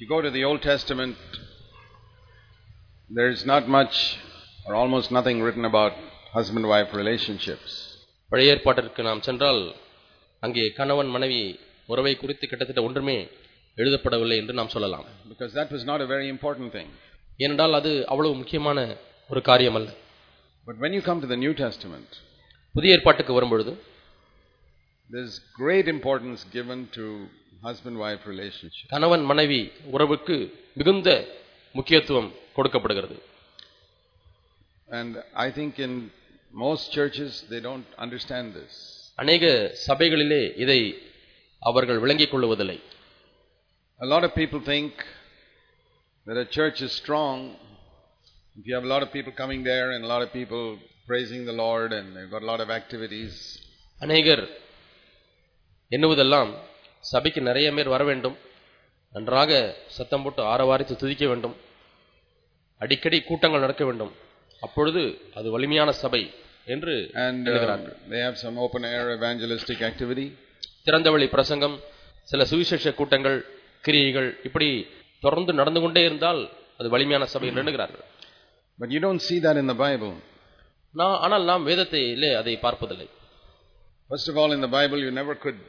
you go to the Old Testament, there's not much or almost nothing written about husband wife relationships. பழைய ஏற்பாட்டிற்கு நாம் சென்றால் அங்கே கணவன் மனைவி உறவை குறித்து கிட்டத்தட்ட ஒன்றுமே எழுதப்படவில்லை என்று நாம் சொல்லலாம் Because that was not a very important thing. ஏனென்றால் அது அவ்வளவு முக்கியமான ஒரு காரியம் அல்ல But when you come to the New Testament, புதிய ஏற்பாட்டுக்கு வரும்பொழுது there's great importance given to husband wife relationship. கணவன் மனைவி உறவுக்கு மிகுந்த முக்கியத்துவம் கொடுக்கப்படுகிறது And I think in most churches, they don't understand this. அநேக சபைகளிலே இதை அவர்கள் விளங்கிக் கொள்வதில்லை A lot of people think that a church is strong if you have a lot of people coming there and a lot of people praising the Lord and they've got a lot of activities. அநேகர் எண்ணுவதெல்லாம் சபைக்கு நிறைய பேர் வர வேண்டும். நன்றாக சத்தம் போட்டு ஆரவாரித்து துதிக்க வேண்டும். அடிக்கடி கூட்டங்கள் நடக்க வேண்டும். அப்பொழுது அது வலிமையான சபை என்று And uh, they have some open air evangelistic activity. திறந்தவெளி பிரசங்கம் சில சுவிசேஷ கூட்டங்கள் கிரியைகள் இப்படி தொடர்ந்து நடந்து கொண்டே இருந்தால் அது வலிமையான சபை என்று எண்ணுகிறார்கள் But you don't see that in the Bible. நான் ஆனால் நாம் வேதத்திலே அதை பார்ப்பதில்லை. First of all, in the Bible, you never could,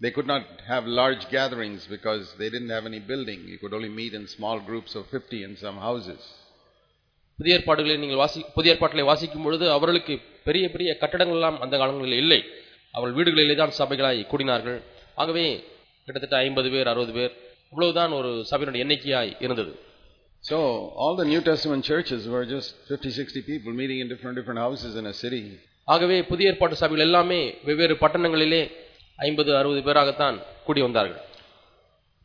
they could not have large gatherings because they didn't have any building. You could only meet in small groups of 50 in some houses. புதிய ஏற்பாடுகளை நீங்கள் வாசி புதிய ஏற்பாட்டிலே வாசிக்கும் பொழுது அவர்களுக்கு பெரிய பெரிய கட்டடங்கள் எல்லாம் அந்த காலங்களில் இல்லை அவர்கள் வீடுகளிலே தான் சபைகளாய் கூடினார்கள் ஆகவே கிட்டத்தட்ட ஐம்பது பேர் அறுபது பேர் இவ்வளவுதான் ஒரு சபையினுடைய எண்ணிக்கையாய் இருந்தது So, all the New Testament churches were just 50, 60 people meeting in different, different houses in a city. ஆகவே புதிய ஏற்பாட்டு சபைகள் எல்லாமே வெவ்வேறு பட்டணங்களிலே ஐம்பது அறுபது பேராகத்தான் கூடி வந்தார்கள்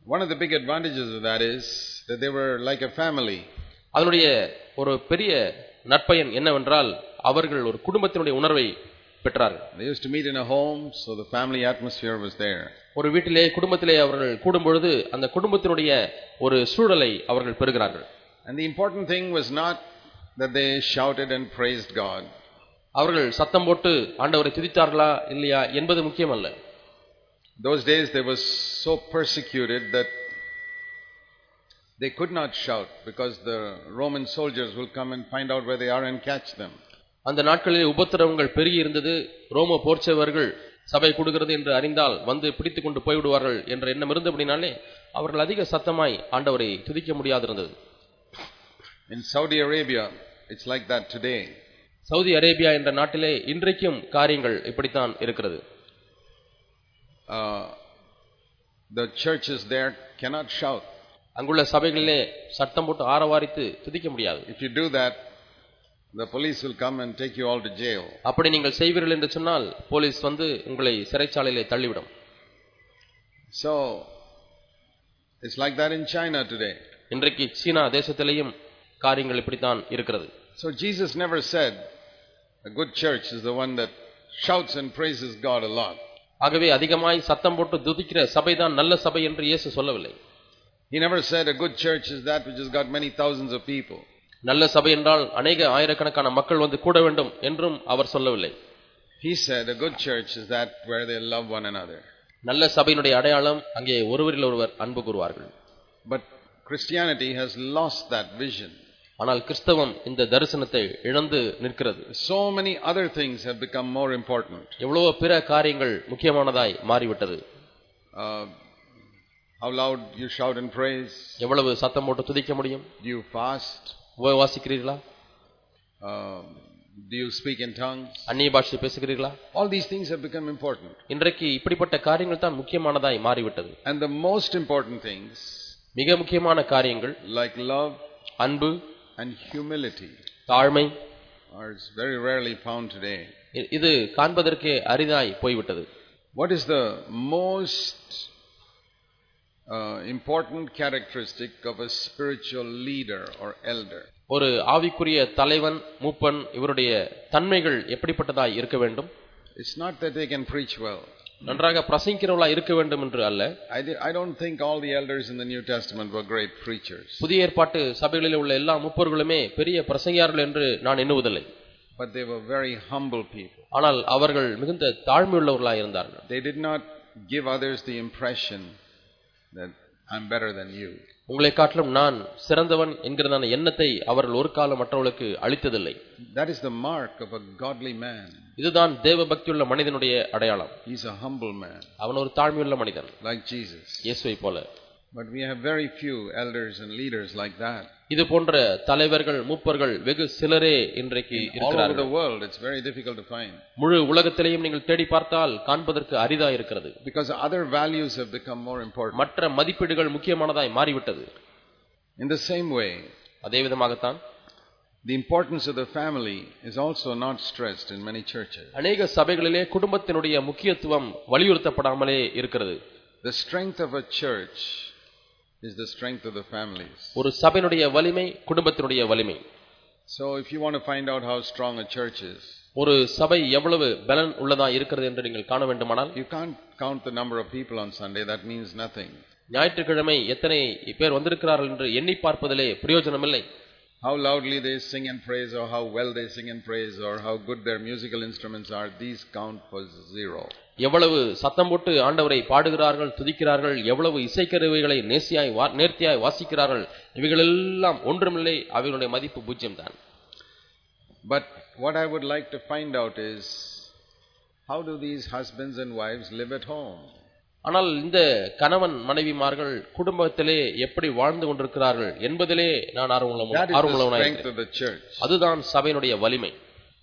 One of the big advantages of that is that they were like a family. அதனுடைய ஒரு பெரிய நற்பயன் என்னவென்றால் அவர்கள் ஒரு குடும்பத்தினுடைய உணர்வை பெற்றார்கள் They used to meet in a home, so the family atmosphere was there. ஒரு வீட்டிலே குடும்பத்திலே அவர்கள் கூடும் பொழுது அந்த குடும்பத்தினுடைய ஒரு சூழலை அவர்கள் பெறுகிறார்கள் And the important thing was not that they shouted and praised God. அவர்கள் சத்தம் போட்டு ஆண்டவரை துதித்தார்களா இல்லையா என்பது முக்கியமல்ல Those days they were so persecuted that they could not shout because the Roman soldiers will come and find out where they are and catch them. அந்த நாட்களில் உபத்திரவங்கள் பெருகி இருந்தது ரோம போர்ச்சவர்கள் சபை கூடுகிறது என்று அறிந்தால் வந்து பிடித்துக் கொண்டு போய்விடுவார்கள் என்ற எண்ணம் இருந்தபடினாலே அவர்கள் அதிக சத்தமாய் ஆண்டவரை துதிக்க முடியாதிருந்தது In Saudi Arabia, it's like that today. Saudi Arabia என்ற நாட்டிலே இன்றைக்கும் காரியங்கள் இப்படித்தான் இருக்கிறது Uh, the churches there cannot shout. அங்குள்ள சபைகளிலே சத்தம் போட்டு ஆரவாரித்து துதிக்க முடியாது If you do that, the police will come and take you all to jail. அப்படி நீங்கள் செய்வீர்கள் என்று சொன்னால் போலீஸ் வந்து உங்களை சிறைச்சாலையிலே தள்ளிவிடும் So, it's like that in China today. இன்றைக்கு சீனா தேசத்திலேயும் காரியங்கள் இப்படித்தான் இருக்கிறது So, Jesus never said a good church is the one that shouts and praises God a lot. ஆகவே அதிகமாய் சத்தம் போட்டு துதிக்கிற சபைதான் நல்ல சபை என்று இயேசு சொல்லவில்லை He never said a good church is that which has got many thousands of people. நல்ல சபை என்றால் அநேக ஆயிரக்கணக்கான மக்கள் வந்து கூட வேண்டும் என்றும் அவர் சொல்லவில்லை He said a good church is that where they love one another. நல்ல சபையினுடைய அடையாளம் அங்கே ஒருவரில் ஒருவர் அன்பு கூறுவார்கள் But Christianity has lost that vision. ஆனால் கிறிஸ்தவம் இந்த தரிசனத்தை இழந்து நிற்கிறது So many other things have become more important. எவ்வளவோ பிற காரியங்கள் முக்கியமானதாய் மாறிவிட்டது Uh, how loud you shout and praise. எவ்வளவு சத்தம் போட்டு துதிக்க முடியும் Do you fast? உபவாசிக்கிறீர்களா Um, do you speak in tongues? அந்நிய பாஷை பேசுகிறீர்களா All these things have become important. இன்றைக்கு இப்படிப்பட்ட காரியங்கள் தான் முக்கியமானதாய் மாறிவிட்டது And the most important things, மிக முக்கியமான காரியங்கள் like love அன்பு and humility, தாழ்மை are very rarely found today. இ- இது காண்பதற்கே அரிதாய் போய்விட்டது What is the most uh, important characteristic of a spiritual leader or elder? ஒரு ஆவிக்குரிய தலைவன் மூப்பன் இவருடைய தன்மைகள் எப்படிப்பட்டதாய் இருக்க வேண்டும் It's not that they can preach well. நன்றாக பிரசங்கிக்கிறவர்களா இருக்க வேண்டும் என்று அல்ல I, di- I don't think all the elders in the New Testament were great preachers, புதிய ஏற்பாட்டு சபைகளில் உள்ள எல்லா முப்பொருளுமே பெரிய பிரசங்கியார்கள் என்று நான் எண்ணுவதில்லை but they were very humble people. ஆனால் அவர்கள் மிகுந்த தாழ்மையுள்ளவர்களாய் இருந்தார்கள் They did not give others the impression that I'm better than you. உங்களை காட்டிலும் நான் சிறந்தவன் என்கிறதான எண்ணத்தை அவர்கள் ஒரு காலம் மற்றவர்களுக்கு அளித்ததில்லை That is the mark of a godly man. இதுதான் தேவ பக்தியுள்ள மனிதனுடைய அடையாளம் He's a humble man, அவன் ஒரு தாழ்மையுள்ள மனிதன் like Jesus. இயேசுவை போல But we have very few elders and leaders like that. இது போன்ற தலைவர்கள் மூப்பர்கள் வெகு சிலரே இன்றைக்கு All over இருக்கிறார்கள் the world, it's very difficult to find. முழு உலகத்திலேயும் நீங்கள் தேடி பார்த்தால் காண்பதற்கு அரிதா இருக்கிறது Because other values have become more important. மற்ற மதிப்பீடுகள் முக்கியமானதாய் மாறிவிட்டது In the same way, அதே விதமாகத்தான் the importance of the family is also not stressed in many churches. அநேக சபைகளிலே குடும்பத்தினுடைய முக்கியத்துவம் வலியுறுத்தப்படாமலே இருக்கிறது The strength of a church is the strength of the families. ஒரு சபையினுடைய வலிமை குடும்பத்தினுடைய வலிமை So if you want to find out how strong a church is, ஒரு சபை எவ்வளவு பலன் உள்ளதா இருக்கிறது என்று நீங்கள் காண வேண்டுமானால் you can't count the number of people on Sunday. That means nothing. ஞாயிற்றுக்கிழமை எத்தனை பேர் வந்திருக்கிறார்கள் என்று எண்ணி பார்ப்பதிலே பிரயோஜனமில்லை How loudly they sing and praise, or how well they sing and praise, or how good their musical instruments are, these count for zero. எவ்வளவு சத்தம் போட்டு ஆண்டவரை பாடுகிறார்கள் துதிக்கிறார்கள் எவ்வளவு இசைக்கருவிகளை நேசியாய் நேர்த்தியாய் வாசிக்கிறார்கள் இவைகளெல்லாம் ஒன்றுமில்லை அவர்களுடைய மதிப்பு பூஜ்ஜியம் தான் but what I would like to find out is how do these husbands and wives live at home ஆனால் இந்த கணவன் மனைவிமார்கள் குடும்பத்திலே எப்படி வாழ்ந்து கொண்டிருக்கிறார்கள் என்பதிலே நான் ஆர்வமுள்ளவனாக அதுதான் சபையினுடைய வலிமை.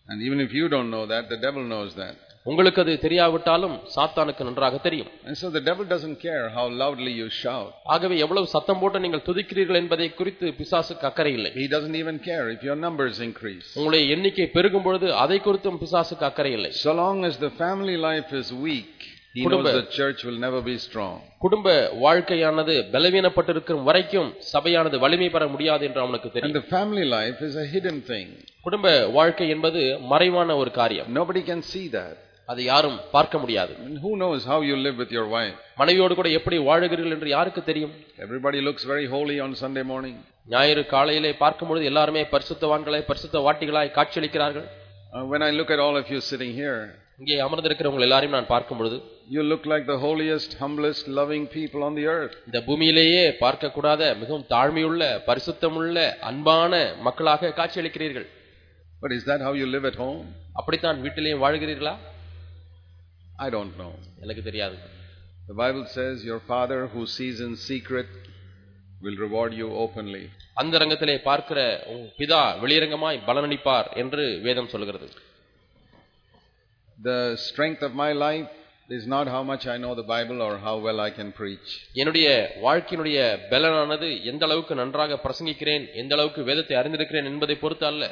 And even if you don't know that, the devil knows that. உங்களுக்கு அது தெரியாவிட்டாலும் சாத்தானுக்கு நன்றாக தெரியும் And so the devil doesn't care how loudly you shout. ஆகவே எவ்வளவு சத்தம் போட்டு நீங்கள் துதிக்கிறீர்கள் என்பதை குறித்து பிசாசுக்கு அக்கறை இல்லை He doesn't even care if your numbers increase. உங்களுடைய எண்ணிக்கை பெருகும் பொழுது அதை குறித்தும் பிசாசுக்கு அக்கறை இல்லை So long as the family life is weak, he knows குடும்ப- the church will never be strong. குடும்ப வாழ்க்கையானது பலவீனப்பட்டிருக்கும் வரைக்கும் சபையானது வலிமை பெற முடியாது என்று அவனுக்கு And தெரியும் the family life is a hidden thing. குடும்ப வாழ்க்கை என்பது மறைவான ஒரு காரியம் Nobody can see that. அதை யாரும் பார்க்க முடியாது I mean, who knows how you live with your wife? மனைவியோடு கூட எப்படி வாழுகிறீர்கள் என்று யாருக்கு தெரியும் Everybody looks very holy on Sunday morning. ஞாயிறு காலையிலே பார்க்கும் பொழுது எல்லாருமே பரிசுத்தவான்களாய் பரிசுத்த வாட்டிகளாய் காட்சியளிக்கிறார்கள் Uh, when I look at all of you sitting here, இங்கே அமர்ந்திருக்கிறவங்க எல்லாரையும் நான் பார்க்கும் பொழுது you look like the holiest, humblest, loving people on the earth. இந்த பூமியிலேயே பார்க்கக்கூடாத மிகவும் தாழ்மையுள்ள பரிசுத்தமுள்ள அன்பான மக்களாக காட்சியளிக்கிறீர்கள் But is that how you live at home? அப்படித்தான் வீட்டிலேயும் வாழ்கிறீர்களா I don't know. எனக்கு தெரியாது The Bible says your father who sees in secret will reward you openly. அந்த ரங்கத்திலே பார்க்கிற உன் பிதா வெளியரங்கமாய் பலனளிப்பார் என்று வேதம் சொல்கிறது The strength of my life is not how much I know the Bible or how well I can preach. என்னுடைய வாழ்க்கையினுடைய பலனானது எந்த அளவுக்கு நன்றாக பிரசங்கிக்கிறேன் எந்த அளவுக்கு வேதத்தை அறிந்திருக்கிறேன் என்பதை பொறுத்து அல்ல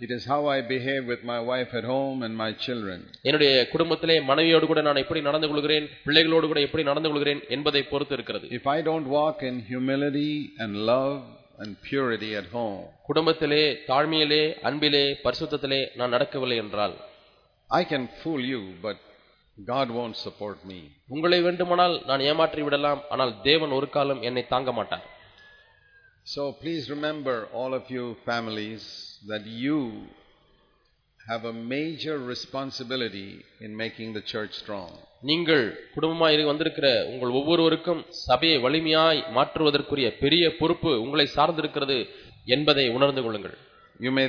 It is how I behave with my wife at home and my children. என்னுடைய குடும்பத்திலே மனைவியோடு கூட நான் எப்படி நடந்து கொள்கிறேன் பிள்ளைகளோடு கூட எப்படி நடந்து கொள்கிறேன் என்பதை பொறுத்து இருக்கிறது If I don't walk in humility and love and purity at home, குடும்பத்திலே தாழ்மையிலே அன்பிலே பரிசுத்தத்திலே நான் நடக்கவில்லை என்றால் I can fool you, but God won't support me. உங்களை வேண்டுமானால் நான் ஏமாற்றி விடலாம் ஆனால் தேவன் ஒரு காலம் என்னை தாங்க மாட்டார் So please remember, all of you families, that you have a major responsibility in making the church strong. நீங்கள் குடும்பமாய் இரு- வந்திருக்கிற உங்கள் ஒவ்வொருவருக்கும் சபையை வலிமையாய் மாற்றுவதற்குரிய பெரிய பொறுப்பு உங்களை சார்ந்திருக்கிறது என்பதை உணர்ந்து கொள்ளுங்கள் You may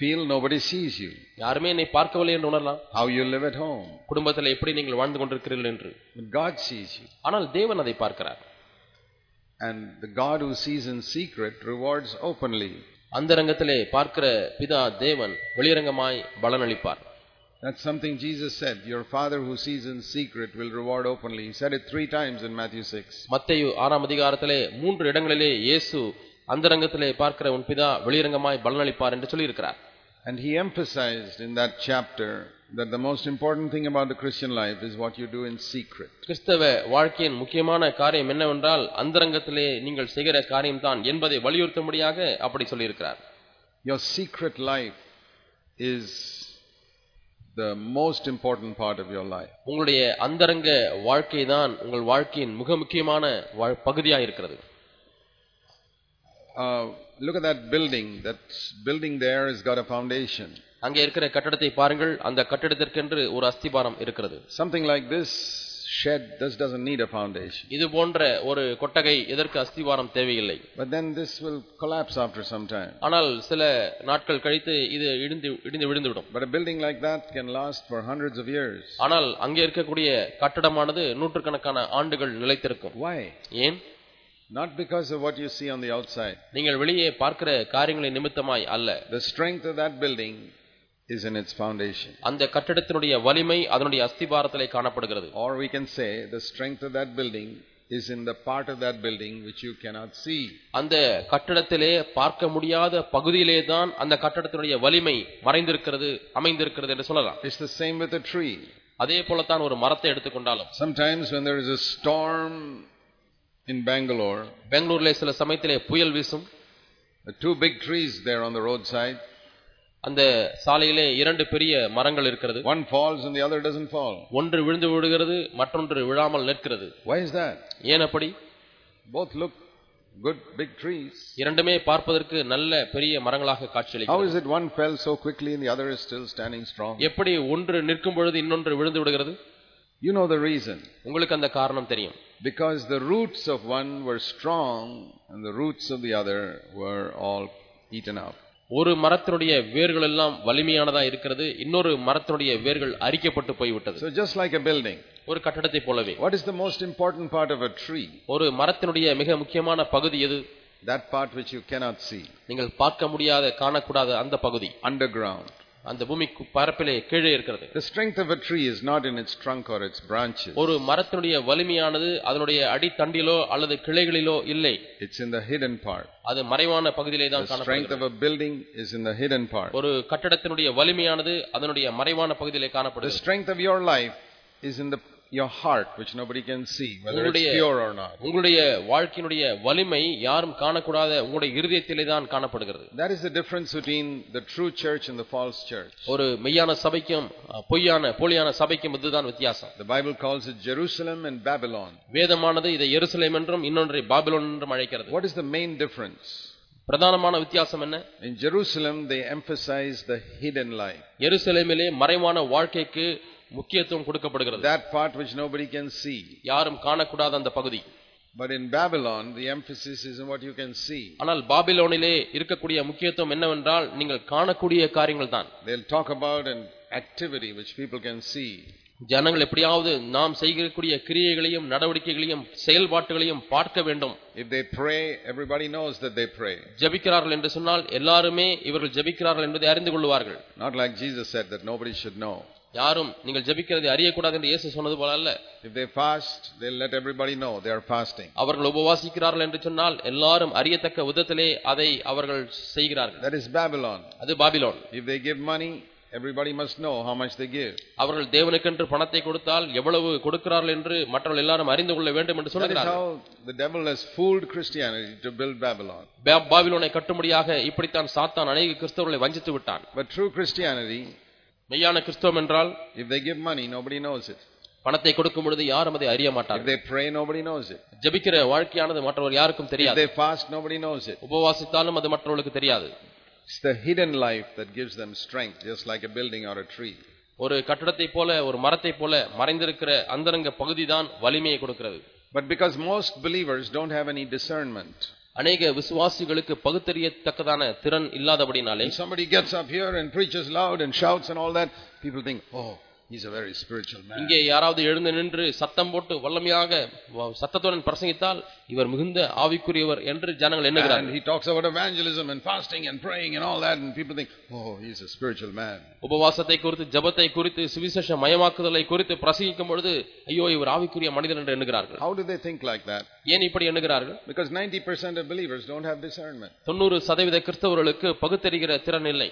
feel nobody sees you, யாருமே என்னை பார்க்கவில்லை என்று உணரலாம் how you live at home, குடும்பத்தில் எப்படி நீங்கள் வாழ்ந்து கொண்டிருக்கிறீர்கள் என்று but God sees you. ஆனால் தேவன் அதை பார்க்கிறார் And the God who sees in secret rewards openly. அந்த ரங்கத்திலே பார்க்கிற பிதா தேவன் வெளியரங்கமாய் பலனளிப்பார் That's something Jesus said. Your Father who sees in secret will reward openly. He said it three times in Matthew 6. மத்தேயு ஆறாம் அதிகாரத்திலே மூன்று இடங்களிலே இயேசு அந்த ரங்கத்திலே பார்க்கிற உன் பிதா வெளியரங்கமாய் பலனளிப்பார் என்று சொல்லியிருக்கிறார் And he emphasized in that chapter that the most important thing about the Christian life is what you do in secret. கிறிஸ்தவ வாழ்க்கையின் முக்கியமான காரியம் என்னவென்றால் அந்தரங்கத்திலே நீங்கள் செய்கிற காரியம்தான் என்பதை வலியுறுத்தும்படியாக அப்படி சொல்லியிருக்கிறார் Your secret life is the most important part of your life. உங்களுடைய அந்தரங்க வாழ்க்கை தான் உங்கள் வாழ்க்கையின் மிக முக்கியமான வாழ்- பகுதியாக இருக்கிறது Uh, look at that building. That building there has got a foundation. அங்கே இருக்கிற கட்டடத்தை பாருங்கள் அந்த கட்டிடத்திற்கென்று ஒரு அஸ்திபாரம் இருக்கிறது Something like this shed, this doesn't need a foundation. இது போன்ற ஒரு கொட்டகை எதற்கு அஸ்திவாரம் தேவையில்லை But then this will collapse after some time. ஆனால் சில நாட்கள் கழித்து இது இடிந்து இடிந்து விழுந்துவிடும் But a building like that can last for hundreds of years. ஆனால் அங்கே இருக்கக்கூடிய கட்டடமானது நூற்றுக்கணக்கான ஆண்டுகள் நிலைத்திருக்கும் Why? ஏன் Not because of what you see on the outside. நீங்கள் வெளியே பார்க்கிற காரியங்களின் நிமித்தமாய் அல்ல The strength of that building is in its foundation. அந்த கட்டடத்தினுடைய வலிமை அதனுடைய அஸ்திபாரத்திலே காணப்படுகிறது Or we can say the strength of that building is in the part of that building which you cannot see. அந்த கட்டடத்திலே பார்க்க முடியாத பகுதியிலே தான் அந்த கட்டடத்தினுடைய வலிமை மறைந்திருக்கிறது அமைந்திருக்கிறது என்று சொல்லலாம் It's the same with a tree. அதே போலத்தான் ஒரு மரத்தை எடுத்துக்கொண்டாலும் Sometimes when there is a storm in Bangalore, பெங்களூர்ல சில சமயத்திலே புயல் வீசும் the two big trees there on the roadside, அந்த சாலையிலே இரண்டு பெரிய மரங்கள் இருக்கிறது one falls and the other doesn't fall. ஒன்று விழுந்து விடுகிறது மற்றொன்று விழாமல் நிற்கிறது Why is that? ஏன் அப்படி Both look good big trees. இரண்டுமே பார்ப்பதற்கு நல்ல பெரிய மரங்களாக How காட்சியளிக்கிறது is it one fell so quickly and the other is still standing strong? எப்படி ஒன்று நிற்கும் பொழுது இன்னொன்று விழுந்து விடுகிறது You know the reason. உங்களுக்கு அந்த காரணம் தெரியும் Because the roots of one were strong and the roots of the other were all eaten up. ஒரு மரத்தினுடைய வேர்கள் எல்லாம் வலிமையானதா இருக்கிறது இன்னொரு மரத்தினுடைய வேர்கள் அரிக்கப்பட்டு போய்விட்டது. So just like a building, ஒரு கட்டடத்தை போலவே. What is the most important part of a tree? ஒரு மரத்தினுடைய மிக முக்கியமான பகுதி எது? That part which you cannot see, நீங்கள் பார்க்க முடியாத காணக்கூடாத அந்த பகுதி. Underground. அந்த பூமி பரப்பிலே கீழே இருக்கிறது The strength of a tree is not in its trunk or its branches. ஒரு மரத்தினுடைய வலிமையானது அதனுடைய அடித்தண்டிலோ அல்லது கிளைகளிலோ இல்லை It's in the hidden part. அது மறைவான பகுதியிலே தான் The strength காணப்படுகிறது of a building is in the hidden part. ஒரு கட்டடத்தினுடைய வலிமையானது அதனுடைய மறைவான பகுதியிலே The காணப்படுகிறது strength of your life is in the, your heart, which nobody can see, whether it's உங்களுடைய- pure or not. உங்களுடைய வாழ்க்கையினுடைய வலிமை யாரும் காணக்கூடாத உங்களுடைய இருதயத்திலே தான் காணப்படுகிறது That is the difference between the true church and the false church. ஒரு மெய்யான சபைக்கும் அஹ், பொய்யான போலியான சபைக்கும் இதுதான் வித்தியாசம் The Bible calls it Jerusalem and Babylon. வேதமானது இதை எருசலேம் என்றும் இன்னொன்றை பாபிலோன் என்றும் அழைக்கிறது What is the main difference? பிரதானமான வித்தியாசம் என்ன In Jerusalem, they emphasize the hidden life. எருசலேமிலே மறைவான வாழ்க்கைக்கு முக்கியத்துவம் கொடுக்கப்படுகிறது That part which nobody can see. யாரும் காணக்கூடாத அந்த பகுதி But in Babylon, the emphasis is in what you can see. ஆனால் பாபிலோனிலே இருக்கக்கூடிய முக்கியத்துவம் என்னவென்றால் நீங்கள் காணக்கூடிய காரியங்கள் தான் They'll talk about an activity which people can see. ஜனங்கள் எப்படியாவது நாம் செய்யக்கூடிய கிரியைகளையும் நடவடிக்கைகளையும் செயல்பாட்டுகளையும் பார்க்க வேண்டும் If they pray, everybody knows that they pray. ஜெபிக்கிறார்கள் என்று சொன்னால் எல்லாருமே இவர்கள் ஜெபிக்கிறார்கள் என்பதை அறிந்து கொள்வார்கள் Not like Jesus said that nobody should know. யாரும் நீங்கள் ஜெபிக்கிறதை அறியக்கூடாது என்று இயேசு சொன்னது போல அல்ல If they fast, they'll let everybody know they are fasting. அவர்கள் உபவாசிக்கிறார்கள் என்று சொன்னால் எல்லாரும் அறியத்தக்க விதத்திலே அதை அவர்கள் செய்கிறார்கள் That is Babylon. அது Babylon If they give money, everybody must know how much they give. அவர்கள் தேவனுக்கென்று பணத்தை கொடுத்தால் எவ்வளவு கொடுக்கிறார்கள் என்று மற்றவர்கள் எல்லாரும் அறிந்து கொள்ள வேண்டும் என்று சொல்கிறார்கள் how the devil has fooled Christianity to build Babylon. பாபிலோனை கட்டும்படியாக இப்படித்தான் சாத்தான் அநேக கிறிஸ்தவர்களை வஞ்சித்து விட்டான் But true Christianity, மெய்யான கிறிஸ்தவம் என்றால் if they give money, nobody knows it. பணத்தை கொடுக்கும் பொழுது யாரும் அதை அறிய If மாட்டார்கள் they pray, nobody knows it. ஜெபிக்கிற வாழ்க்கையானது மற்றவர் யாருக்கும் If தெரியாது they fast, nobody knows it. உபவாசித்தாலும் அது மற்றவர்களுக்கு தெரியாது It's the hidden life that gives them strength, just like a building or a tree. ஒரு கட்டடத்தை போல ஒரு மரத்தை போல மறைந்திருக்கிற அந்தரங்க பகுதி தான் வலிமையை கொடுக்கிறது But because most believers don't have any discernment, அநேக விசுவாசிகளுக்கு பகுத்தறியத்தக்கதான திறன் இல்லாதபடினாலே when somebody gets up here and preaches loud and shouts and all that, people think, oh, he's a very spiritual man. இங்கே யாராவது எழுந்து நின்று சத்தம் போட்டு வல்லமையாக சத்தத்துடன் பிரசங்கித்தால் இவர் மிகுந்த ஆவிக்குரியவர் என்று ஜனங்கள் And எண்ணுகிறார்கள் he talks about evangelism and fasting and praying and all that, and people think, oh, he's a spiritual man. உபவாசத்தை குறித்து ஜபத்தை குறித்து சுவிசேஷ மயமாக்குதலை குறித்து பிரசங்கிக்கும் பொழுது ஐயோ இவர் ஆவிக்குரிய மனிதன் என்று எண்ணுகிறார்கள் How do they think like that? ஏன் இப்படி எண்ணுகிறார்கள் Because 90% of believers don't have discernment. தொண்ணூறு சதவீத கிறிஸ்தவர்களுக்கு பகுத்தறிகிற திறன் இல்லை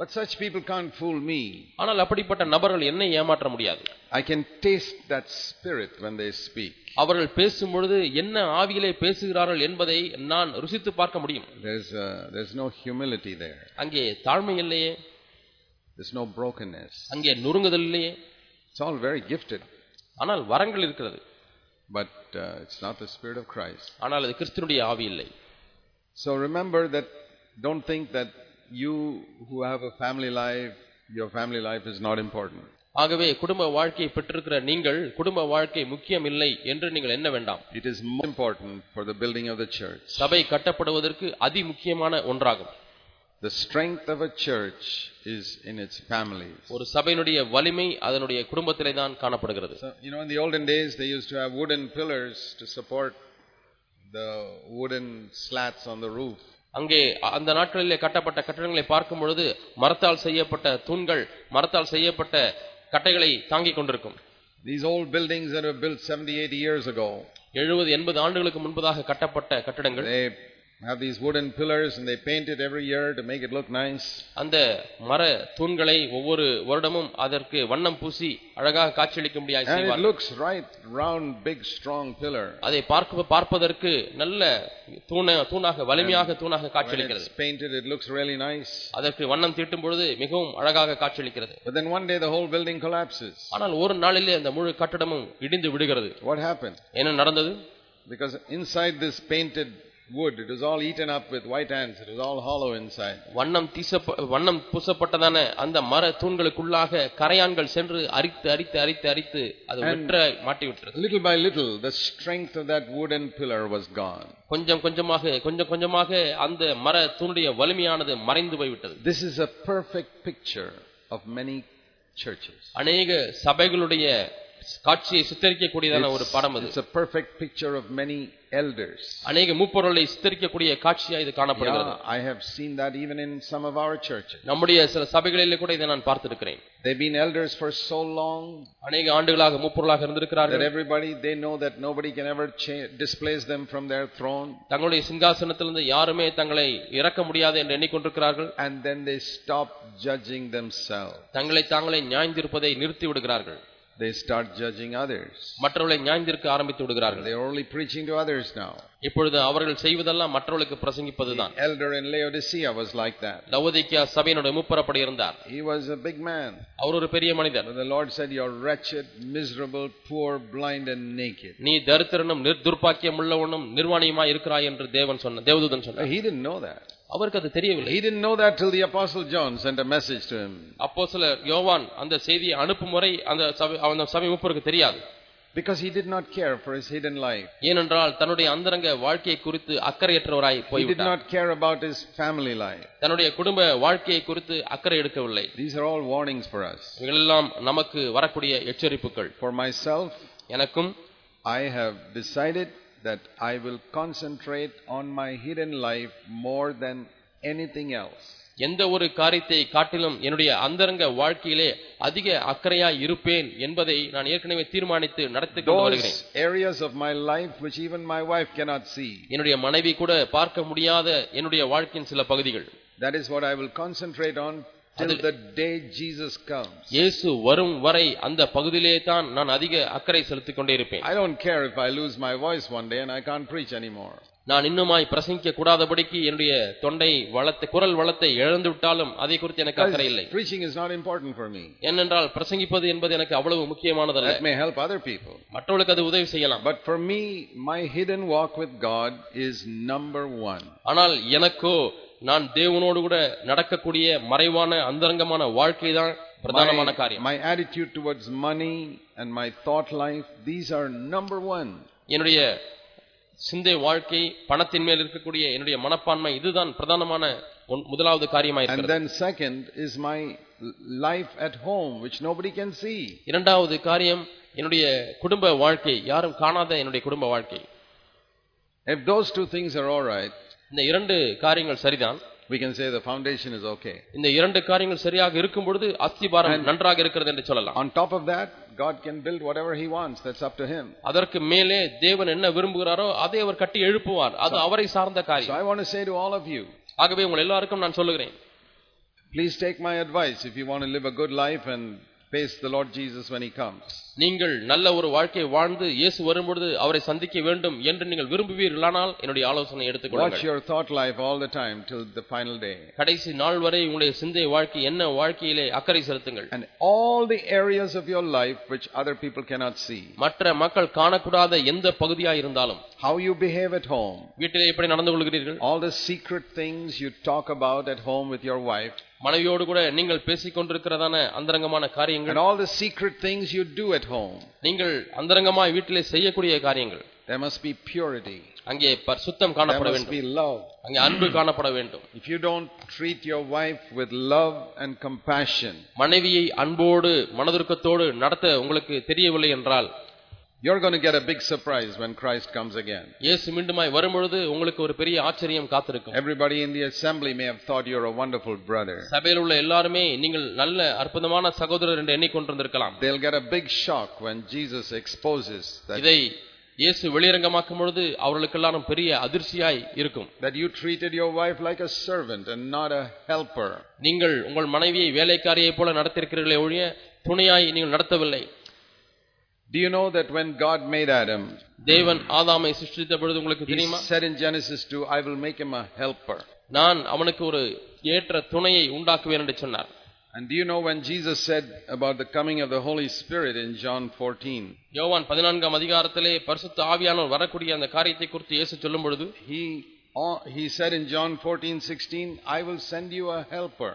But such people can't fool me. ஆனால் அப்படிப்பட்ட நபர்கள் என்னை ஏமாற்ற முடியாது I can taste that spirit when they speak. அவர்கள் பேசும் பொழுது என்ன ஆவியிலே பேசுகிறார்கள் என்பதை நான் ருசித்து பார்க்க முடியும் There's, uh, there's no humility there. அங்கே தாழ்மை இல்லையே There's no brokenness. அங்கே நொறுங்குதல் இல்லையே It's all very gifted, ஆனால் வரங்கள் இருக்கிறது but uh, it's not the spirit of Christ. ஆனால் அது கிறிஸ்துனுடைய ஆவி இல்லை So remember that, don't think that you who have a family life, your family life is not important. ஆகவே குடும்ப வாழ்க்கையை பெற்றிருக்கிற நீங்கள் குடும்ப வாழ்க்கை முக்கியம் இல்லை என்று நீங்கள் எண்ண வேண்டாம் It is more important for the building of the church. சபை கட்டப்படுவதற்கு அதி முக்கியமான ஒன்றாகும் The strength of a church is in its families. ஒரு சபையினுடைய வலிமை அதனுடைய குடும்பத்திலே தான் காணப்படுகிறது So, you know, in the olden days, they used to have wooden pillars to support the wooden slats on the roof. அங்கே அந்த நாட்களிலே கட்டப்பட்ட கட்டடங்களை பார்க்கும் பொழுது மரத்தால் செய்யப்பட்ட தூண்கள் மரத்தால் செய்யப்பட்ட கட்டைகளை தாங்கிக் கொண்டிருக்கும். These old buildings that were built 70, 80 years ago, எழுபது எண்பது ஆண்டுகளுக்கு முன்பதாக கட்டப்பட்ட கட்டடங்கள் have these wooden pillars and they paint it every year to make it look nice. அந்த மர தூண்களை ஒவ்வொரு வருடமும் அதற்கு வண்ணம் பூசி அழகாக காட்சியளிக்கும்படியாக And it செய்வார்கள் looks right, round, big, strong pillar. அதை பார்க்க பார்ப்பதற்கு நல்ல தூண தூணாக வலிமையாக தூணாக When காட்சியளிக்கிறது it's painted, it looks really nice. அதற்கு வண்ணம் தீட்டும் பொழுது மிகவும் அழகாக காட்சியளிக்கிறது But then one day the whole building collapses. ஆனால் ஒரு நாளிலே அந்த முழு கட்டடமும் இடிந்து விடுகிறது What happened? என்ன நடந்தது Because inside this painted wood, it was all eaten up with white ants. It was all hollow inside. வண்ணம் தீசப்ப வண்ணம் பூசப்பட்டதான அந்த மர தூண்களுக்குள்ளாக கரையான்கள் சென்று அரித்து அரித்து அரித்து அரித்து அது வெற்ற மாட்டி விட்டுறது Little by little, the strength of that wooden pillar was gone. கொஞ்சம் கொஞ்சமாக கொஞ்சம் கொஞ்சமாக அந்த மர தூணுடைய வலிமையானது மறைந்து போய்விட்டது This is a perfect picture of many churches. அநேக சபைகளுடைய காட்சியை சித்தரிக்கக்கூடியதான ஒரு படம் அது It's a perfect picture of many elders. அநேக மூப்பொருளை சித்தரிக்கக்கூடிய காட்சியா இது காணப்படுகிறது Yeah, I have seen that even in some of our churches. நம்முடைய சில சபைகளிலே கூட இதை நான் பார்த்திருக்கிறேன் They've been elders for so long அநேக ஆண்டுகளாக மூப்பொருளாக that இருந்திருக்கிறார்கள் everybody, they know that nobody can ever cha- displace them from their throne. தங்களுடைய சிங்காசனத்திலிருந்து யாருமே தங்களை இறக்க முடியாது என்று எண்ணிக்கொண்டிருக்கிறார்கள் And then they stop judging themselves. தங்களை தாங்களே நியாய்ந்திருப்பதை நிறுத்தி விடுகிறார்கள் They start judging others. மற்றவர்களை நியாய்ந்திருக்க ஆரம்பித்து விடுகிறார்கள் They're only preaching to others now. இப்பொழுது அவர்கள் செய்வதெல்லாம் மற்றவர்களுக்கு பிரசங்கிப்பதுதான் Elder in Laodicea was like that. லவோதிக்கா சபையினுடைய முப்பரப்படி இருந்தார் He was a big man. அவர் ஒரு பெரிய மனிதர் But the Lord said, You're wretched, miserable, poor, blind, and naked. நீ தரித்திரனும் நிர் துர்ப்பாக்கியம் உள்ளவனும் நிர்வாணியுமா இருக்கிறாய் என்று தேவன் சொன்ன தேவதூதன் சொன்னார் He didn't know that. அவருக்கு அது தெரியவில்லை He didn't know that till the Apostle John sent a message to him. அப்போ சில யோவான் அந்த செய்தியை அனுப்பும் முறை அந்த சபை அந்த சபை முப்பருக்கு தெரியாது Because he did not care for his hidden life. ஏனென்றால் தன்னுடைய அந்தரங்க வாழ்க்கையை குறித்து அக்கறையற்றவராய் He did போய்விட்டார் not care about his family life. தன்னுடைய குடும்ப வாழ்க்கையை குறித்து அக்கறை எடுக்கவில்லை These are all warnings for us. இவைகளெல்லாம் நமக்கு வரக்கூடிய எச்சரிப்புகள் For myself, எனக்கும் I have decided that I will concentrate on my hidden life more than anything else. எந்த ஒரு காரியத்தை காட்டிலும் என்னுடைய அந்தரங்க வாழ்க்கையிலே அதிக அக்கறையாய் இருப்பேன் என்பதை நான் ஏற்கனவே தீர்மானித்து நடத்தி கொண்டு வருகிறேன் Those areas of my life which even my wife cannot see, என்னுடைய மனைவி கூட பார்க்க முடியாத என்னுடைய வாழ்க்கையின் சில பகுதிகள் that is what I will concentrate on till அதில்- the day Jesus comes. இயேசு வரும் வரை அந்த பகுதியிலே தான் நான் அதிக அக்கறை செலுத்திக் கொண்டே இருப்பேன் I don't care if I lose my voice one day and I can't preach anymore. நான் இன்னுமாய் பிரசங்கிக்க கூடாதபடிக்கு என்னுடைய தொண்டை வளத்தை குரல் வளத்தை இழந்து விட்டாலும் அதை குறித்து எனக்கு அக்கறை இல்லை Because preaching is not important for me. ஏனென்றால் பிரசங்கிப்பது என்பது எனக்கு அவ்வளவு முக்கியமானதல்ல That may help other people. மற்றவர்களுக்கு அது உதவி செய்யலாம் But for me, my hidden walk with God is number one. ஆனால் எனக்கோ நான் தேவனோடு கூட நடக்கக்கூடிய மறைவான அந்தரங்கமான வாழ்க்கை தான் பிரதானமான காரியம் my attitude towards money and my thought life, these are number one. என்னுடைய சிந்தை வாழ்க்கை பணத்தின் மேல் இருக்கக்கூடிய என்னுடைய மனப்பான்மை இதுதான் பிரதானமான ஒன்- முதலாவது காரியமாக And then second is my life at home, which nobody can see. இரண்டாவது காரியம் என்னுடைய குடும்ப வாழ்க்கை யாரும் காணாத என்னுடைய குடும்ப வாழ்க்கை If those two things are all right, இந்த இரண்டு காரியங்கள் சரிதான் we can say the foundation is okay. இந்த இரண்டு காரியங்கள் சரியாக இருக்கும் பொழுது அஸ்திபாரம் நன்றாக இருக்கிறது என்று சொல்லலாம் On top of that, God can build whatever He wants. That's up to Him. அதற்கு மேலே தேவன் என்ன விரும்புகிறாரோ அதை அவர் கட்டி எழுப்புவார் அது அவரை சார்ந்த So காரியம் I want to say to all of you, ஆகவே உங்கள் எல்லாருக்கும் நான் சொல்லுகிறேன் please take my advice if you want to live a good life and face the Lord Jesus when He comes. நீங்கள் நல்ல ஒரு வாழ்க்கை வாழ்ந்து இயேசு வரும்பொழுது அவரை சந்திக்க வேண்டும் என்று நீங்கள் விரும்புவீர்களானால் என்னுடைய ஆலோசனை Watch எடுத்துக்கொள்ளுங்கள் your thought life all the time till the final day. கடைசி நாள் வரை உங்களுடைய சிந்தை வாழ்க்கை என்ன வாழ்க்கையிலே அக்கறை செலுத்துங்கள் And all the areas of your life which other people cannot see. மற்ற மக்கள் காணக்கூடாத எந்த பகுதியா இருந்தாலும் How you behave at home. வீட்டிலே எப்படி நடந்து கொள்கிறீர்கள் All the secret things you talk about at home with your wife. மனைவியோடு கூட நீங்கள் பேசிக் கொண்டிருக்கிறதான அந்தரங்கமான காரியங்கள் all the secret things you do at home. நீங்கள் அந்தரங்கமாய் வீட்டிலே செய்யக்கூடிய காரியங்கள் There must be purity. அங்கே பரிசுத்தம் காணப்பட must வேண்டும் be love. அங்கே அன்பு காணப்பட வேண்டும் If you don't treat your wife with love and compassion, மனைவியை அன்போடு மனதுருக்கத்தோடு நடத்த உங்களுக்கு தெரியவில்லை என்றால் you're going to get a big surprise when Christ comes again. இயேசு மீண்டுமாய் வரும்பொழுது உங்களுக்கு ஒரு பெரிய ஆச்சரியம் காத்திருக்கும் Everybody in the assembly may have thought you're a wonderful brother. சபையில் உள்ள எல்லாருமே நீங்கள் நல்ல அற்புதமான சகோதரர் என்று எண்ணிக்கொண்டிருந்திருக்கலாம் They'll get a big shock when Jesus exposes that, இதை இயேசு வெளியரங்கமாக்கும் பொழுது அவர்களுக்கெல்லாம் பெரிய அதிர்ச்சியாய் இருக்கும் that you treated your wife like a servant and not a helper. நீங்கள் உங்கள் மனைவியை வேலைக்காரியைப் போல நடத்திருக்கிறீர்களே ஒழிய துணையாய் நீங்கள் நடத்தவில்லை Do you know that when God made Adam, தேவன் ஆதாமை சிருஷ்டித்த பொழுது உங்களுக்கு he தெரியுமா said in Genesis 2, I will make him a helper. நான் அவனுக்கு ஒரு ஏற்ற துணையை உண்டாக்குவேன் என்று சொன்னார் And do you know when Jesus said about the coming of the Holy Spirit in John 14, யோவான் பதினான்காம் அதிகாரத்திலே பரிசுத்த ஆவியானவர் வரக்கூடிய அந்த காரியத்தை குறித்து இயேசு சொல்லும் பொழுது he, uh, he said in John 14, 16, I will send you a helper.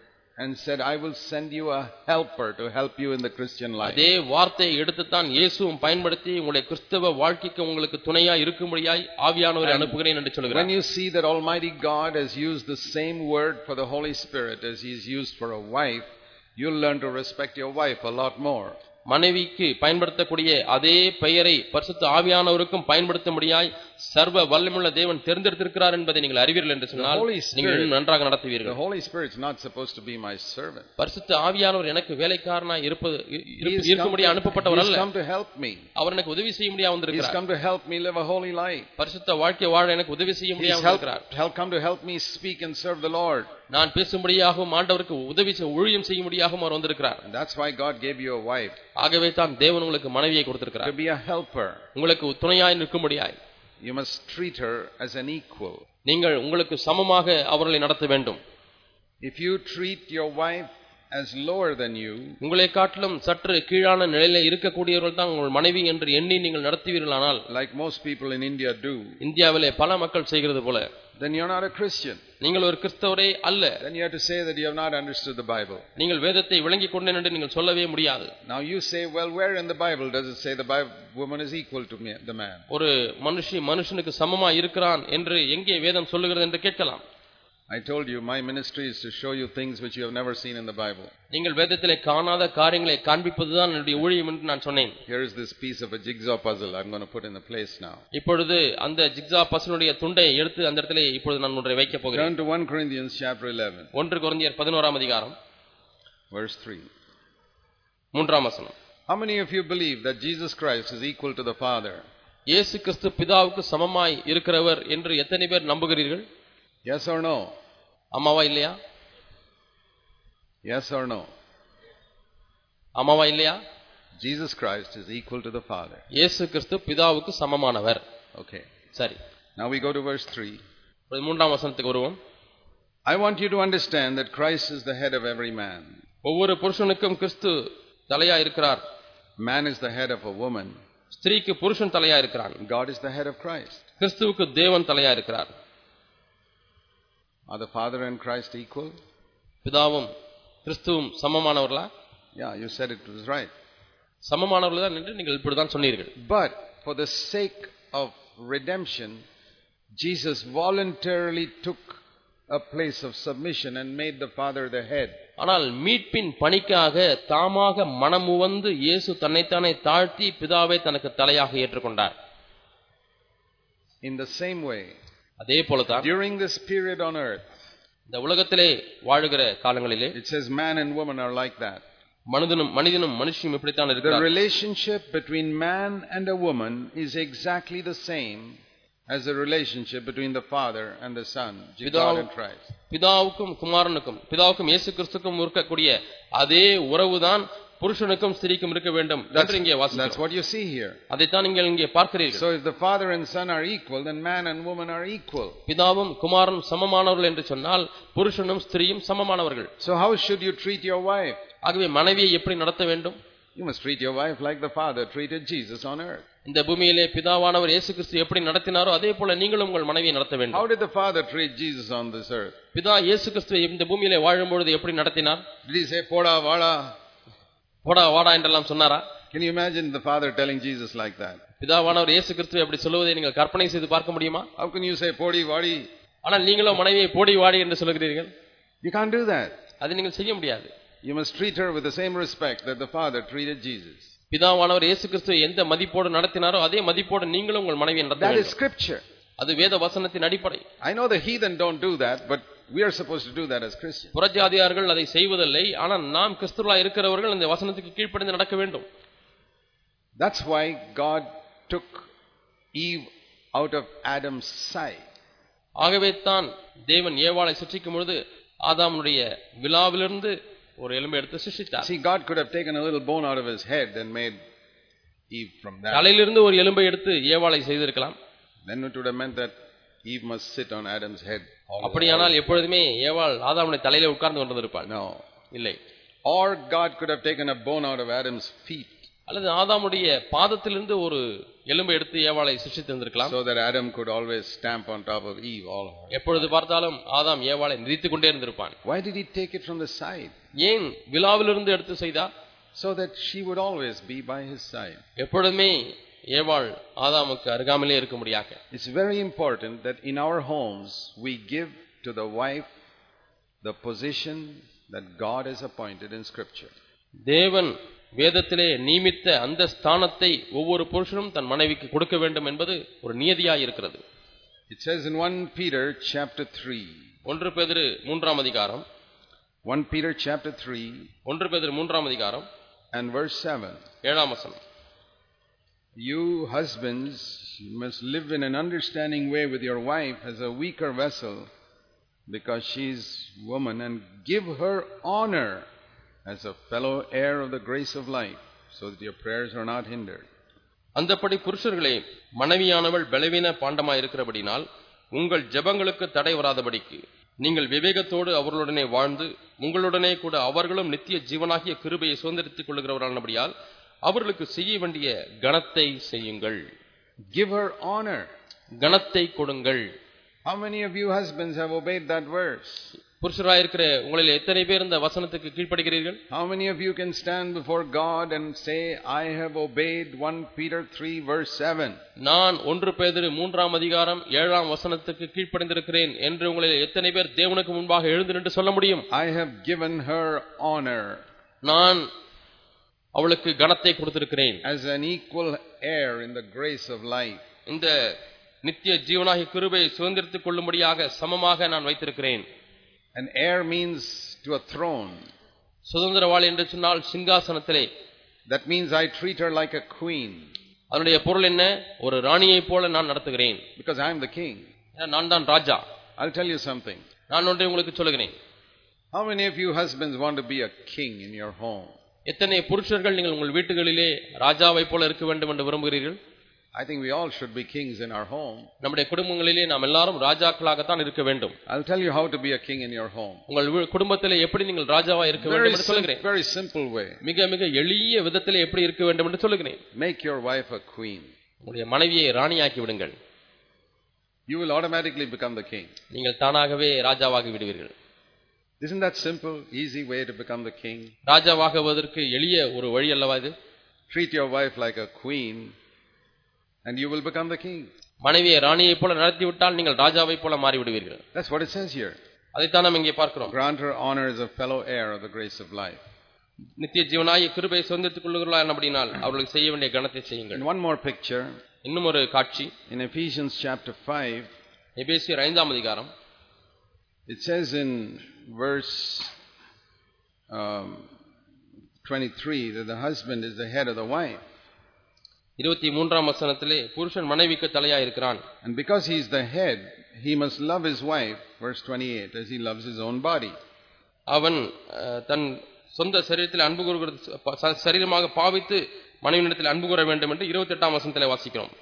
and said, I will send you a helper to help you in the Christian life. அதே வார்த்தையை எடுத்துத்தான் இயேசுவும் பயன்படுத்தி உங்களுடைய கிறிஸ்தவ வாழ்க்கைக்கு உங்களுக்கு துணையா இருக்கும்படியாய் ஆவியானவரை அனுப்புகிறேன் என்று When சொல்கிறார் you see that Almighty God has used the same word for the Holy Spirit as He's used for a wife, you'll learn to respect your wife a lot more. மனைவிக்கு பயன்படுத்தக்கூடிய அதே பெயரை பரிசுத்த ஆவியானவருக்கும் பயன்படுத்தும்படியாய் சர்வ வல்லமுள்ள தேவன் தேர்ந்தெடுத்திருக்கிறார் என்பதை நீங்கள் அறிவீர்கள் என்று சொன்னால் The Holy Spirit- நீங்கள் இன்னும் நன்றாக The நடத்துவீர்கள் Holy Spirit's not supposed to be my servant. பரிசுத்த ஆவியானவர் எனக்கு வேலைக்காரனாய் இருப்பது இரு- He's இரு- come, இருக்கும்படியா to, அனுப்பப்பட்டவர் he's அல்ல come to help me. அவர் எனக்கு உதவி செய்ய முடியா He's வந்திருக்கிறார் come to help me live a holy life. பரிசுத்த வாழ்க்கை வாழ எனக்கு உதவி செய்ய முடியா He's helped, வந்திருக்கிறார் help, come to help me speak and serve the Lord. நான் பேசும்படியாகவும் ஆண்டவருக்கு உதவி செய்ய ஊழியம் செய்யும்படியாகவும் அவர் வந்திருக்கிறார். That's why God gave you a wife, ஆகவே தான் தேவன் உங்களுக்கு மனைவியை to கொடுத்திருக்கிறார் be a helper. உங்களுக்கு துணையாய் நிற்கும்படியாய். You must treat her as an equal. நீங்கள் உங்களுக்கு சமமாக அவர்களை நடத்த வேண்டும். If you treat your wife as lower than you, உங்களை காட்டிலும் சற்று கீழான நிலையில இருக்கக்கூடியவர்கள் தான் உங்கள் மனைவி என்று எண்ணி நீங்கள் நடத்துவீர்களானால் like most people in India do, இந்தியாவிலே பல மக்கள் செய்கிறது போல then you're not a Christian. நீங்கள் ஒரு கிறிஸ்தவரே அல்ல Then you have to say that you have not understood the Bible. நீங்கள் வேதத்தை விளங்கிக் கொண்டேன் என்று நீங்கள் சொல்லவே முடியாது Now you say, well, where in the Bible does it say the Bible, woman is equal to me, the man? ஒரு மனுஷி மனுஷனுக்கு சமமா இருக்கிறான் என்று எங்கே வேதம் சொல்லுகிறது என்று கேட்கலாம் I told you my ministry is to show you things which you have never seen in the Bible. நீங்கள் வேதத்திலே காணாத காரியங்களை காண்பிப்பதுதான் என்னுடைய ஊழியம் என்று நான் சொன்னேன் Here is this piece of a jigsaw puzzle I'm going to put in the place now. இப்பொழுது அந்த ஜிக்ஸா பசனுடைய துண்டை எடுத்து அந்த இடத்துல இப்பொழுது நான் ஒன்றை வைக்கப் போகிறேன் Turn to 1 Corinthians chapter 11, ஒன்று குழந்தையர் பதினோராம் அதிகாரம் verse 3. மூன்றாம் வசனம் How many of you believe that Jesus Christ is equal to the Father? இயேசு கிறிஸ்து பிதாவுக்கு சமமாய் இருக்கிறவர் என்று எத்தனை பேர் நம்புகிறீர்கள் Yes or no? அம்மாவா இல்லையா Yes or no? அம்மாவா இல்லையா Jesus Christ is equal to the Father. இயேசு கிறிஸ்து பிதாவுக்கு சமமானவர் Okay. சரி Now we go to verse 3. இப்பொழுது மூன்றாம் வசனத்துக்கு வருவோம் I want you to understand that Christ is the head of every man. ஒவ்வொரு புருஷனுக்கும் கிறிஸ்து தலையா இருக்கிறார் Man is the head of a woman. ஸ்திரீக்கு புருஷன் தலையா இருக்கிறான் God is the head of Christ. கிறிஸ்துவுக்கு தேவன் தலையா இருக்கிறார் Are the Father and Christ equal? பிதாவும் கிறிஸ்துவும் சமமானவர்களா Yeah, you said it was right. சமமானவர்கள் தான் என்று நீங்கள் இப்படிதான் சொன்னீர்கள் But for the sake of redemption, Jesus voluntarily took a place of submission and made the Father the head. ஆனால் மீட்பின் பணிக்காக தாமாக மனமுவந்து இயேசு தன்னைத்தானே தாழ்த்தி பிதாவை தனக்கு தலையாக ஏற்றுக்கொண்டார் In the same way, அதே போலதான் during this period on earth, இந்த உலகத்திலே வாழுகிற காலங்களிலே it says man and woman are like that. மனிதனும் மனிதனும் மனுஷியும் இப்படித்தான் The இருக்கிறார் relationship between man and a woman is exactly the same as the relationship between the Father and the Son, God Without- and Christ. பிதாவுக்கும் குமாரனுக்கும் பிதாவுக்கும் இயேசு கிறிஸ்துக்கும் இருக்கக்கூடிய அதே உறவுதான் புருஷனுக்கும் ஸ்திரீக்கும் இருக்க வேண்டும் என்று இங்கே That's வாசிக்கிறோம் what you see here. அதைத்தான் நீங்கள் இங்கே பார்க்கிறீர்கள் So if the Father and Son are equal, then man and woman are equal. பிதாவும் குமாரனும் சமமானவர்கள் என்று சொன்னால் புருஷனும் ஸ்திரீயும் சமமானவர்கள் So how should you treat your wife? ஆகவே மனைவியை எப்படி நடத்த வேண்டும் You must treat your wife like the Father treated Jesus on earth. இந்த பூமியிலே பிதாவானவர் இயேசு கிறிஸ்து எப்படி நடத்தினாரோ அதே போல நீங்களும் உங்கள் மனைவியை நடத்த வேண்டும் How did the Father treat Jesus on this earth? பிதா இயேசு கிறிஸ்துவை இந்த பூமியிலே வாழும்பொழுது எப்படி நடத்தினார் Did he say, Poda, Vada? போடா வாடா என்றெல்லாம் சொன்னாரா Can you imagine the Father telling Jesus like that? பிதாவானவர் இயேசு கிறிஸ்துவை அப்படி சொல்லுவதை நீங்கள் கற்பனை செய்து பார்க்க முடியுமா How can you say, Podi, Vadi? ஆனால் நீங்களும் மனைவியை போடி வாடி என்று சொல்லுகிறீர்கள் You can't do that. அதை நீங்கள் செய்ய முடியாது You must treat her with the same respect that the Father treated Jesus. பிதாவானவர் இயேசு கிறிஸ்துவை எந்த மதிப்போடு நடத்தினாரோ அதே மதிப்போடு நீங்களும் உங்கள் மனைவியை நடத்த That is வேண்டும் scripture. அது வேத வசனத்தின் அடிப்படை I know the heathen don't do that, but we are supposed to do that as Christians. புறஜாதியார்கள் அதை செய்வதில்லை ஆனால் நாம் கிறிஸ்துவா இருக்கிறவர்கள் இந்த வசனத்துக்கு கீழ்ப்படிந்து நடக்க வேண்டும் That's why God took Eve out of Adam's side. ஆகவே தான் தேவன் ஏவாளை சிருஷ்டிக்கும் பொழுது ஆதாமுடைய விழாவிலிருந்து ஒரு எலும்பை எடுத்து சிருஷ்டித்தார் See, God could have taken a little bone out of his head and made Eve from that. தலையிலிருந்து ஒரு எலும்பை எடுத்து ஏவாளை செய்திருக்கலாம் Then it would have meant that Eve must sit on Adam's head. அப்படியானால் எப்பொழுதுமே ஏவாள் ஆதாமுடைய தலையில உட்கார்ந்து கொண்டிருப்பாள். இல்லை Or God could have taken a bone out of Adam's feet அல்லது ஆதாமுடைய பாதத்திலிருந்து ஒரு எலும்பை எடுத்து ஏவாளை சிருஷ்டித்திருந்திருக்கலாம் so that Adam could always stamp on top of Eve. All. எப்பொழுது பார்த்தாலும் ஆதாம் ஏவாளை மிதித்துக் கொண்டே இருந்திருப்பான் Why did he take it from the side? ஏன் விழாவிலிருந்து எடுத்து செய்தார் So that she would always be by his side. எப்பொழுதுமே ஏவாள் ஆதாமுக்கு அருகாமலே இருக்க முடியாக It's very important that in our homes we give to the wife the position that God has appointed in Scripture. தேவன் வேதத்திலே நியமித்த அந்த ஸ்தானத்தை ஒவ்வொரு புருஷனும் தன் மனைவிக்கு கொடுக்க வேண்டும் என்பது ஒரு நியதியாய் இருக்கிறது It says in 1 Peter chapter 3, ஒன்று பேதிரு மூன்றாம் அதிகாரம் 1 Peter chapter 3 ஒன்று பேதிரு மூன்றாம் அதிகாரம் and verse 7. ஏழாம் வசனம் You husbands you must live in an understanding way with your wife as a weaker vessel because she is woman and give her honor as a fellow heir of the grace of life so that your prayers are not hindered. அந்தப்படி புருஷர்களே மனைவியானவள் பலவீன பாண்டமாய் இருக்கிறபடினால் உங்கள் ஜெபங்களுக்கு தடை வராதபடிக்கு நீங்கள் விவேகத்தோடு அவர்களுடனே வாழ்ந்து உங்களுடனே கூட அவர்களும் நித்திய ஜீவனாகிய கிருபையை சுதந்திரித்துக் கொள்ளுகிறவர்களானபடியால் அவர்களுக்கு செய்ய வேண்டிய கணத்தை செய்யுங்கள் Give her honor. கணத்தை கொடுங்கள் How many of you husbands have obeyed that verse? புருஷராயிருக்கிற உங்களில் எத்தனை பேர் இந்த வசனத்துக்கு கீழ்ப்படுகிறீர்கள் How many of you can stand before God and say, I have obeyed 1 Peter 3 verse 7? நான் ஒன்று பேதிரு மூன்றாம் அதிகாரம் ஏழாம் வசனத்துக்கு கீழ்ப்படைந்திருக்கிறேன் என்று உங்களில் எத்தனை பேர் தேவனுக்கு முன்பாக எழுந்து நின்று சொல்ல முடியும் I have given her honor நான் அவளுக்கு கணத்தை கொடுத்திருக்கிறேன் as an equal heir in the grace of life. இந்த நித்திய ஜீவனாகிய கிருபை சுதந்திரித்துக் கொள்ளும்படியாக சமமாக நான் வைத்திருக்கிறேன் An heir means to a throne. சுதந்திரவாளி என்று சொன்னால் சிங்காசனத்திலே That means I treat her like a queen அதனுடைய பொருள் என்ன ஒரு ராணியைப் போல நான் நடத்துகிறேன் because I'm the king. ஏன்னா நான் தான் ராஜா I'll tell you something. நான் ஒன்றை உங்களுக்கு சொல்லுகிறேன் How many of you husbands want to be a king in your home? எத்தனை புருஷர்கள் நீங்கள் உங்கள் வீட்டுகளிலே ராஜாவைப் போல இருக்க வேண்டும் என்று விரும்புகிறீர்கள் I think we all should be kings in our home. நம்முடைய குடும்பங்களிலே நாம் எல்லாரும் ராஜாக்களாகத்தான் இருக்க வேண்டும் I'll tell you how to be a king in your home. உங்கள் குடும்பத்திலே எப்படி நீங்கள் ராஜாவா இருக்க வேண்டும் என்று சொல்லுகிறேன் very simple way. மிக மிக எளிய விதத்திலே எப்படி இருக்க வேண்டும் என்று சொல்லுகிறேன் Make your wife a queen. உங்களுடைய மனைவியை ராணியாக்கி விடுங்கள் You will automatically become the king. நீங்கள் தானாகவே ராஜாவாகி விடுவீர்கள் Isn't that simple, easy way to become the king? ராஜாவாகுவதற்கு எளிய ஒரு வழி அல்லவா இது Treat your wife like a queen and you will become the king. மனைவியை ராணியைப் போல நடத்தி விட்டால் நீங்கள் ராஜாவைப் போல மாறி விடுவீர்கள் That's what it says here. அதைத்தான் நாம் இங்கே பார்க்கிறோம் Grant her honor as a fellow heir of the grace of life. நித்திய ஜீவனாய கிருபை சொந்தத்துக் கொள்ளுகிறா அப்படினால் அவர்களுக்கு செய்ய வேண்டிய கணத்தை செய்யுங்கள் And one more picture இன்னும் ஒரு காட்சி in Ephesians chapter 5. எபேசியர் ஐந்தாம் அதிகாரம் It says in verse um, 23 that the husband is the head of the wife. இருபத்தி மூன்றாம் வசனத்திலே புருஷன் மனைவிக்கு தலையா இருக்கிறான் And because he is the head, he must love his wife, verse 28, as he loves his own body. அவன் அஹ், தன் சொந்த சரீரத்தில் அன்பு கூறுகிறது ப- ச- சரீரமாக பாவித்து மனைவியிடத்தில் அன்பு கூற வேண்டும் என்று இருபத்தி எட்டாம் வசனத்திலே வாசிக்கிறோம்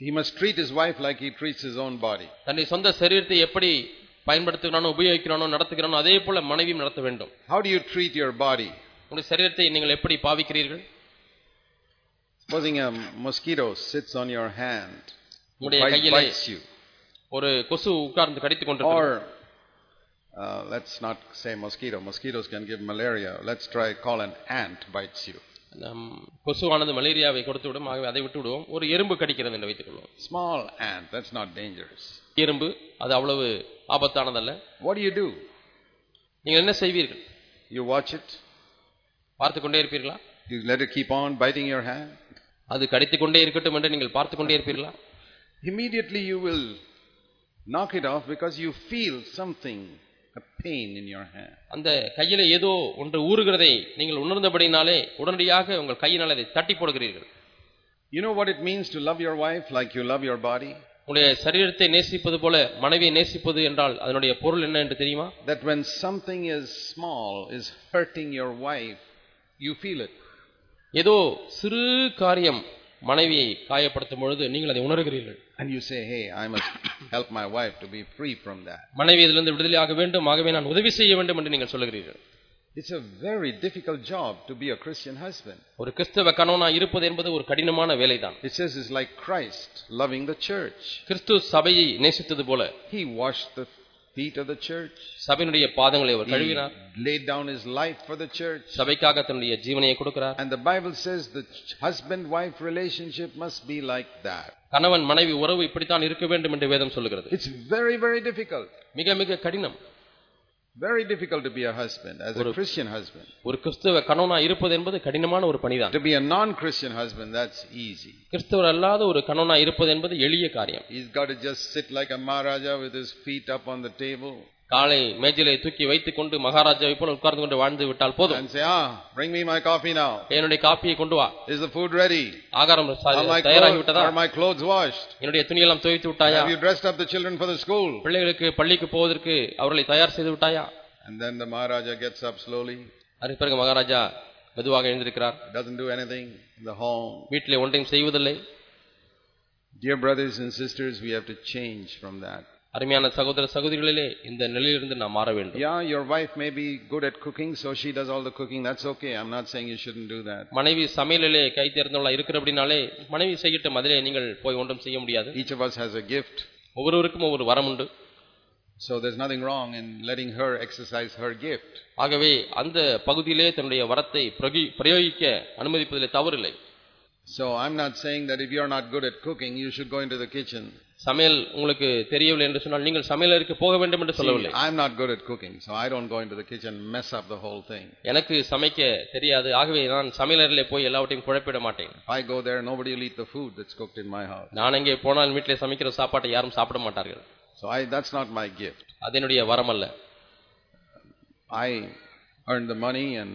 He must treat his wife like he treats his own body. தன்னுடைய சொந்த சரீரத்தை எப்படி பயன்படுத்துகிறானோ உபயோகிக்கிறானோ நடத்துகிறானோ அதே போல மனைவியும் நடத்த வேண்டும் How do you treat your body? உங்களுடைய சரீரத்தை நீங்கள் எப்படி பாவிக்கிறீர்கள் Supposing a mosquito sits on your hand, உங்களுடைய bite- கையிலே bites you. ஒரு கொசு உட்கார்ந்து கடித்துக் கொண்டிருக்கிறது Or, uh, let's not say mosquito. Mosquitoes can give malaria. Let's try call an ant bites you. நம் கொசுவானது மலேரியாவை கொடுத்து விடும் ஆகவே அதை விட்டு விடுவோம் ஒரு எறும்பு கடிக்கிறது என்று வைத்துக் கொள்வோம் Small ant, that's not dangerous. எறும்பு அது அவ்வளவு ஆபத்தானதல்ல do you do? நீங்கள் என்ன செய்வீர்கள் You watch it? பார்த்து கொண்டே இருப்பீர்களா You let it keep on biting your hand? அது கடித்துக் கொண்டே இருக்கட்டும் என்று நீங்கள் பார்த்து கொண்டே இருப்பீர்களா Immediately you will knock it off because you feel something, a pain in your hand. அந்த கையில ஏதோ ஒன்று ஊறுகிறதை நீங்கள் உணர்ந்தபடினாலே உடனடியாக உங்கள் கையினால் அதை தட்டி போடுகிறீர்கள் You know what it means to love your wife like you love your body? உங்களுடைய சரீரத்தை நேசிப்பது போல மனைவியை நேசிப்பது என்றால் அதனுடைய பொருள் என்ன என்று தெரியுமா That when something is small is hurting your wife, you feel it. ஏதோ சிறு காரியம் மனைவியை காயப்படுத்தும் பொழுது நீங்கள் அதை உணர்கிறீர்கள் And you say, hey, I must help my wife to be free from that. மனைவி இதிலிருந்து விடுதலையாக வேண்டும் ஆகவே நான் உதவி செய்ய வேண்டும் என்று நீங்கள் சொல்லுகிறீர்கள் It's a very difficult job to be a Christian husband. ஒரு கிறிஸ்தவ கணவனா இருப்பது என்பது ஒரு கடினமான வேலைதான் It says it's like Christ loving the church. கிறிஸ்து சபையை நேசித்தது போல He washed the feet of the church. சபையினுடைய பாதங்களை அவர் He கழுவினார் laid down his life for the church. சபைக்காக தன்னுடைய ஜீவனையை கொடுக்கிறார் And the Bible says the husband-wife relationship must be like that. கணவன் மனைவி உறவு இப்படித்தான் இருக்க வேண்டும் என்று வேதம் சொல்லுகிறது It's very, very difficult. மிக மிக கடினம் Very difficult to be a husband, as a Christian husband. ஒரு கிறிஸ்தவ கணவனா இருப்பது என்பது கடினமான ஒரு பணிதான் To be a non-Christian husband, that's easy. கிறிஸ்தவர் அல்லாத ஒரு கணவனா இருப்பது என்பது எளிய காரியம் He's got to just sit like a Maharaja with his feet up on the table காலை மேஜிலை தூக்கி வைத்துக் கொண்டு மகாராஜாவை போல உட்கார்ந்து கொண்டு வாழ்ந்து விட்டால் போதும் and say, ah, bring me my coffee now. என்னுடைய காப்பியை கொண்டு வா Is the food ready? ஆகாரம் தயாராகி விட்டதா are my clothes washed? என்னுடைய துணியெல்லாம் துவைத்து விட்டாயா Have you dressed up the children for the school? பிள்ளைகளுக்கு பள்ளிக்கு போவதற்கு அவர்களை தயார் செய்து விட்டாயா And then the Maharaja gets up slowly, அதற்கு பிறகு மகாராஜா மெதுவாக எழுந்திருக்கிறார் doesn't do anything in the home. வீட்டிலே ஒன்றையும் செய்வதில்லை Dear brothers and sisters, we have to change from that. அருமையான சகோதர சகோதரிகளிலே இந்த நிலையிலிருந்து நாம் மாற வேண்டும் Yeah, your wife may be good at cooking, so she does all the cooking. That's okay. I'm not saying you shouldn't do that. மனைவி சமையலிலே கை தேர்ந்தவளா இருக்கிறபடினாலே மனைவி செய்யட்டும் அதிலே நீங்கள் போய் ஒன்றும் செய்ய முடியாது Each of us has a gift, ஒவ்வொருவருக்கும் ஒவ்வொரு வரம் உண்டு so there's nothing wrong in letting her exercise her gift. ஆகவே அந்த பகுதியிலே தன்னுடைய வரத்தை பிரயோகிக்க அனுமதிப்பதிலே தவறில்லை So I'm not saying that if you're not good at cooking, you should go into the kitchen. சமையல் உங்களுக்கு தெரியவில்லை என்று சொன்னால் நீங்கள் சமையலருக்கு போக வேண்டும் என்று See, சொல்லவில்லை I'm not good at cooking, so I don't go into the kitchen and mess up the whole thing. எனக்கு சமைக்க தெரியாது ஆகவே நான் சமையலரிலே போய் எல்லாவற்றையும் குழப்பிட மாட்டேன் If I go there, nobody will eat the food that's cooked in my house. நான் எங்கே போனால் வீட்டிலே சமைக்கிற சாப்பாட்டை யாரும் சாப்பிட மாட்டார்கள் So I, that's not my gift. அது என்னுடைய வரம் அல்ல I earn the money and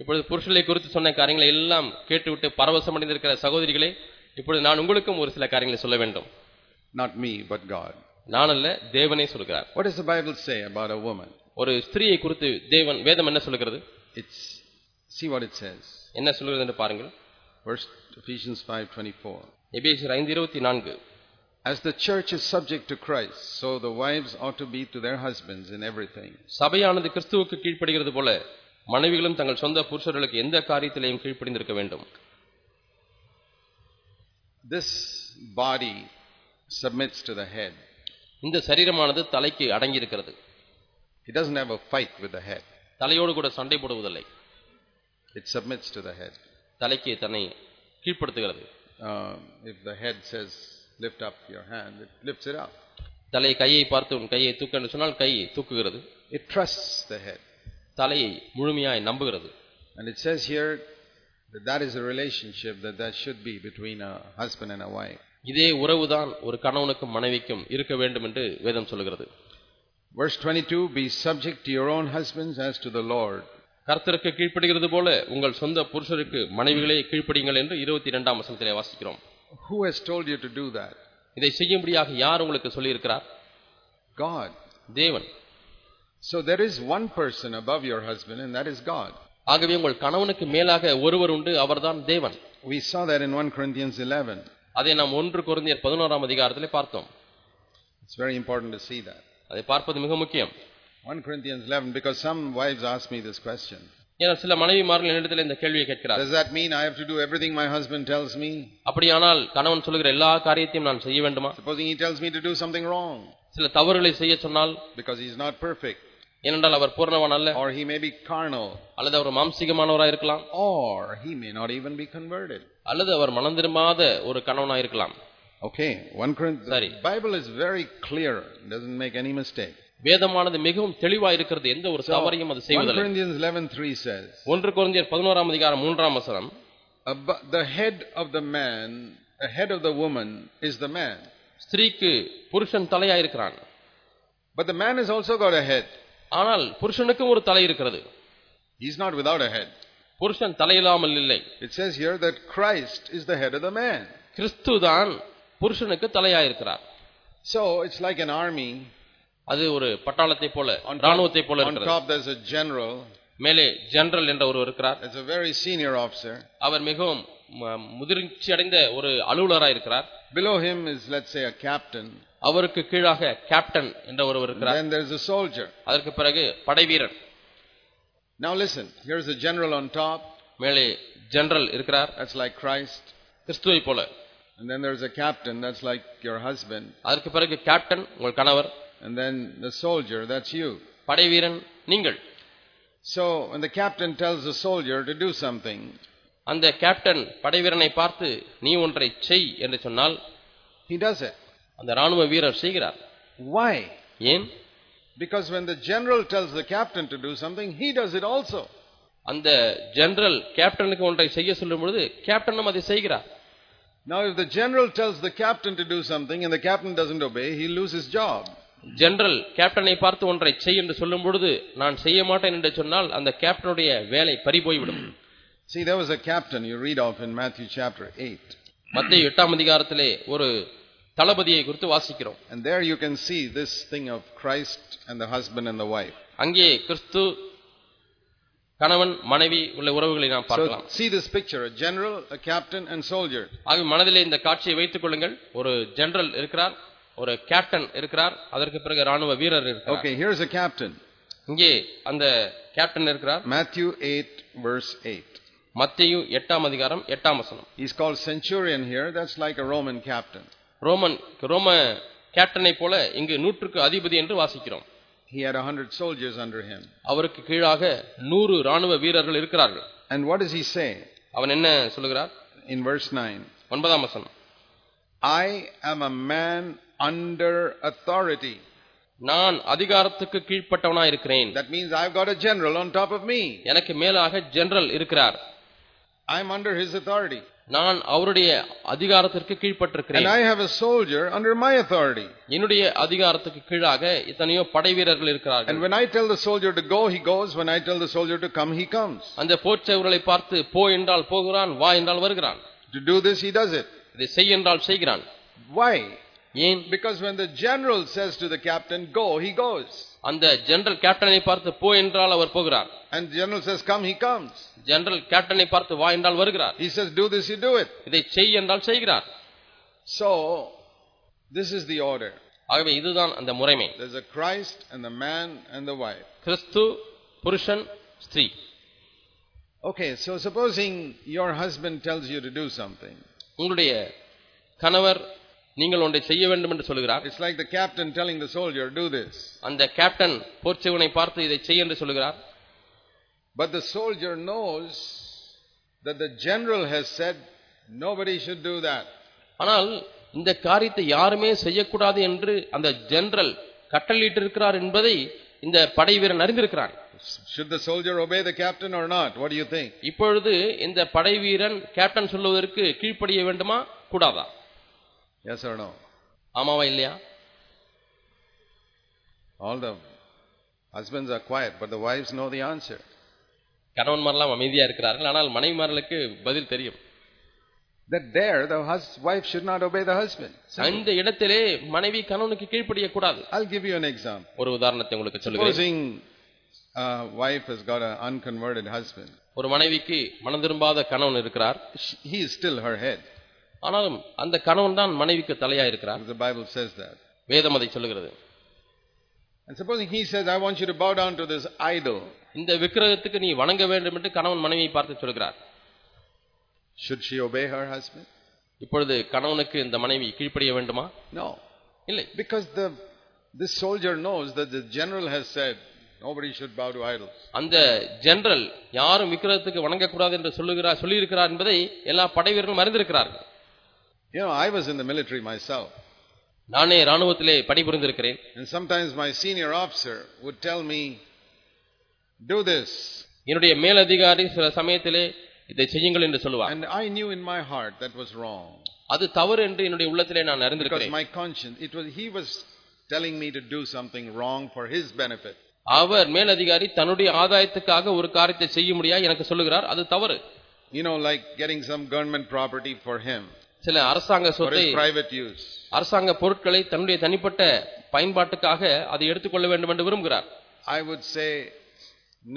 இப்பொழுது புருஷனை குறித்து சொன்ன காரியங்களை எல்லாம் கேட்டுவிட்டு பரவசம் அடைந்திருக்கிற சகோதரிகளே இப்பொழுது நான் உங்களுக்கும் ஒரு சில காரியங்களை சொல்ல வேண்டும் Not me, but God. நான் அல்ல தேவனே சொல்கிறார் What does the Bible say about a woman? ஒரு ஸ்திரீயை குறித்து தேவன் வேதம் என்ன சொல்லுகிறது It's see what it says. என்ன சொல்லுகிறது என்று பாருங்கள் Verse Ephesians 5:24. எபேசியர் ஐந்து இருபத்தி நான்கு As the church is subject to Christ, so the wives ought to be to their husbands in everything. சபையானது கிறிஸ்துவுக்கு கீழ்ப்படுகிறது போல மனைவிகளும் தங்கள் சொந்த புருஷர்களுக்கு எந்த காரியத்திலையும் கீழ்ப்படிந்திருக்க வேண்டும். This body submits to the head இந்த சரீரமானது தலைக்கு அடங்கி இருக்கிறது it doesn't have a fight with the head தலையோடு கூட சண்டை போடுவதில்லை. It submits to the head தலைக்கு தன்னை கீழ்ப்படுத்துகிறது. If the head says lift up your hand it lifts it up தலை கையை பார்த்து உன் கையை தூக்கன்னு சொன்னால் கையை தூக்குகிறது. இட் ட்ரஸ்ட் த ஹெட் தலையை முழுமையாய் நம்புகிறது And it says here that that is a relationship that that should be between a husband and a wife. இதே உறவுதான் ஒரு கணவனுக்கும் மனைவிக்கும் இருக்க வேண்டும் என்று வேதம் சொல்லுகிறது Verse 22 Be subject to your own husbands as to the Lord. கர்த்தருக்கு கீழ்ப்படுகிறது போல உங்கள் சொந்த புருஷருக்கு மனைவிகளே கீழ்ப்படியுங்கள் என்று இருபத்தி இரண்டாம் வசனத்திலே வாசிக்கிறோம் Who has told you to do that? இதை செய்யும்படியாக யார் உங்களுக்கு சொல்லியிருக்கிறார் God. தேவன் So there is one person above your husband, and that is God. ஆகவே உங்கள் கணவனுக்கு மேலாக ஒருவர் உண்டு அவர்தான் தேவன் We saw that in 1 Corinthians 11. அதை நாம் ஒன்று குருந்தியர் பதினோராம் அதிகாரத்திலே பார்த்தோம் It's very important to see that. அதை பார்ப்பது மிக முக்கியம் 1 Corinthians 11, because some wives ask me this question. ஏன்னா சில மனைவிமார்கள் என்னிடத்தில் இந்த கேள்வியை கேட்கிறார் Does that mean I have to do everything my husband tells me? அப்படியானால் கணவன் சொல்லுகிற எல்லா காரியத்தையும் நான் செய்ய வேண்டுமா Supposing he tells me to do something wrong சில தவறுகளை செய்ய சொன்னால் because he's not perfect, ஏனென்றால் அவர் பூர்ணவான் அல்ல or he may be carnal, அல்லது அவர் மாம்சீகமானவராக இருக்கலாம் or he may not even be converted. அல்லது அவர் மனம் திரும்பாத ஒரு கணவனாக இருக்கலாம் Okay, 1 Corinthians. Sorry. The Bible is very clear, doesn't make any mistake. வேதமானது மிகவும் தெளிவா இருக்கிறது எந்த ஒரு So, தவறையும் அது 1 செய்வதில்லை Corinthians 11:3 says, ஒன்று குருந்தியர் பதினோராம் அதிகாரம் மூன்றாம் வசனம் "Abo- "The head of the man, the head of the woman is the man, ஸ்திரீக்கு புருஷன் தலையா இருக்கிறான் but the man has also got a head. ஆனால் புருஷனுக்கும் ஒரு தலை இருக்கிறது He's not without a head. புருஷன் தலையில்லாமல் இல்லை It says here that Christ is the head of the man. கிறிஸ்து தான் புருஷனுக்கு தலையா இருக்கிறார் So it's like an army. அது ஒரு பட்டாளத்தை போல On ராணுவத்தை போல on இருக்கிறது top there's a general. மேலே ஜெனரல் என்ற ஒருவர் இருக்கிறார் That's a very senior officer. அவர் மிகவும் முதிர்ச்சி அடைந்த ஒரு அலுவலராக இருக்கிறார் Below him is, let's say, a captain. அவருக்கு கீழாக கேப்டன் என்ற ஒருவர் And இருக்கிறார் then there's a soldier. அதற்கு பிறகு படைவீரர் Now listen, here's a general on top. மேலே ஜெனரல் இருக்கிறார் That's like Christ. கிறிஸ்துவை போல And then there's a captain. That's like your husband. அதற்கு பிறகு கேப்டன் உங்கள் கணவர் And then the soldier. That's you. படைவீரன் நீங்கள் So when the captain tells the soldier to do something, அந்த கேப்டன் படைவீரனை பார்த்து நீ ஒன்றை செய் என்று சொன்னால் he does it. அந்த ராணுவ வீரர் செய்கிறார் Why? ஏன் Because when the general tells the captain to do something, he does it also. அந்த ஜெனரல் கேப்டனுக்கு ஒன்றை செய்ய சொல்லும் பொழுது கேப்டனும் அதை செய்கிறார் Now, if the general tells the captain to do something and the captain doesn't obey, he'll lose his job. General கேப்டனை பார்த்து ஒன்றை செய் என்று சொல்லும் பொழுது நான் செய்ய மாட்டேன் என்று சொன்னால் அந்த கேப்டனுடைய வேலை பறி போய்விடும் See, there was a captain you read of in Matthew chapter 8. மத்திய எட்டாம் அதிகாரத்திலே ஒரு தளபதியை குறித்து வாசிக்கிறோம் And there you can see this thing of Christ and the husband and the wife. அங்கே கிறிஸ்து கணவன் மனைவி உள்ள உறவுகளை நாம் So, பார்க்கலாம் see this picture a general, a captain, and soldier. ஆக மனதிலே இந்த காட்சியை வைத்துக் கொள்ளுங்கள் ஒரு ஜெனரல் இருக்கிறார் ஒரு கேப்டன் இருக்கிறார் அதற்கு பிறகு ராணுவ வீரர் இருக்கிறார் Okay, here's a captain. இங்கே அந்த கேப்டன் இருக்கிறார் Matthew 8, verse 8. மத்தேயு எட்டாம் அதிகாரம் எட்டாம் வசனம் He's called centurion here. That's like a Roman captain. Roman ரோம கேப்டனை போல இங்கு நூற்றுக்கு அதிபதி என்று வாசிக்கிறோம் He had a hundred soldiers under him. அவருக்கு கீழாக நூறு ராணுவ வீரர்கள் இருக்கிறார்கள் And what does he say அவன் என்ன சொல்லுகிறார் in verse 9? ஒன்பதாம் வசனம் I am a man under authority. நான் அதிகாரத்துக்கு கீழ்ப்பட்டவனா இருக்கிறேன் That means I've got a general on top of me. எனக்கு மேலாக ஜெனரல் இருக்கிறார் I'm under his authority. நான் அவருடைய அதிகாரத்திற்கு And கீழ்ப்பட்டிருக்கிறேன் I have a soldier under my authority. என்னுடைய அதிகாரத்துக்கு கீழாக இத்தனையோ படை வீரர்கள் And இருக்கிறார்கள் when I tell the soldier to go, he goes. When I tell the soldier to come, he comes. அந்த போர்ச்சவர்களை பார்த்து போ என்றால் போகிறான் வா என்றால் வருகிறான் To do this, he does it. இதை செய் என்றால் செய்கிறான் Why? ஏன் Because when the general says to the captain, go, he goes. அந்த ஜெனரல் கேப்டனை பார்த்து போ என்றால் அவர் போகிறார் And the general says, come, he comes. General கேப்டனை பார்த்து வா என்றால் வருகிறார் He says, do this, you do it. இதை செய் என்றால் செய்கிறார் So, This is the order. ஆகவே இதுதான் அந்த முறைமை There's a Christ and the man and the wife. கிறிஸ்து புருஷன் ஸ்திரீ Okay, so supposing your husband tells you to do something. உங்களுடைய கணவர் நீங்கள் ஒன்றை செய்ய வேண்டும் என்று சொல்கிறார் It's like the captain telling the soldier, do this. அந்த கேப்டன் போர்ச்சவனை பார்த்து இதை செய் என்று சொல்கிறார் But the soldier knows that the general has said nobody should do that. ஆனால் இந்த காரியத்தை யாருமே செய்யக்கூடாது என்று அந்த ஜெனரல் கட்டளையிட்டிருக்கிறார் என்பதை இந்த படை வீரன் அறிந்திருக்கிறான் Should the soldier obey the captain or not? What do you think? இப்பொழுது இந்த படை வீரன் கேப்டன் சொல்வதற்கு கீழ்ப்படிய வேண்டுமா கூடாதா Yes or no? ஆமாவா இல்லையா All the husbands are quiet, but the wives know the answer. கணவன்மாரெல்லாம் அமைதியா இருக்கிறார்கள் ஆனால் மனைவிமார்களுக்கு பதில் தெரியும் That there, the hus- wife should not obey the husband. அந்த இடத்திலே மனைவி கணவனுக்கு கீழ்ப்படிய கூடாது I'll give you an example. ஒரு உதாரணத்தை உங்களுக்கு சொல்லுகிறேன் Supposing a wife has got an unconverted husband. ஒரு மனைவிக்கு மனம் திரும்பாத கணவன் இருக்கிறார் She- He is still her head. ஆனாலும் அந்த கணவன் தான் மனைவிக்கு தலையா இருக்கிறார் The Bible says that. வேதம் அதை சொல்லுகிறது And supposing he says, I want you to bow down to this idol. இந்த விக்கிரகத்துக்கு நீ வணங்க வேண்டும் என்று கணவன் மனைவியை பார்த்து சொல்கிறார் Should she obey her husband? இப்பொழுது கணவனுக்கு இந்த மனைவி கீழ்ப்படிய வேண்டுமா No. இல்லை Because the, this soldier knows that the general has said nobody should bow to idols. அந்த ஜெனரல் யாரும் விக்கிரகத்துக்கு வணங்கக்கூடாது என்று சொல்லுகிறார் சொல்லியிருக்கிறார் என்பதை எல்லா படை வீரர்களும் அறிந்திருக்கிறார்கள் You know, I was in the military myself. நானே ராணுவத்திலே பணிபுரிந்திருக்கிறேன் And sometimes my senior officer would tell me, do this. என்னுடைய மேலதிகாரி சில சமயத்திலே இதை செய்யுங்கள் என்று சொல்லுவார் And I knew in my heart that was wrong. அது தவறு என்று என்னுடைய உள்ளத்திலே நான் Because அறிந்திருக்கிறேன் my conscience, it was, he was telling me to do something wrong for his benefit. அவர் மேலதிகாரி தன்னுடைய ஆதாயத்துக்காக ஒரு காரியத்தை செய்ய முடியா எனக்கு சொல்லுகிறார் அது தவறு You know, like getting some government property for him, சில அரசாங்க சொத்தை. அரசாங்க பொருட்களை தன்னுடைய தனிப்பட்ட பயன்பாட்டுக்காக அதை எடுத்துக்கொள்ள வேண்டும் என்று விரும்புகிறார் I would say,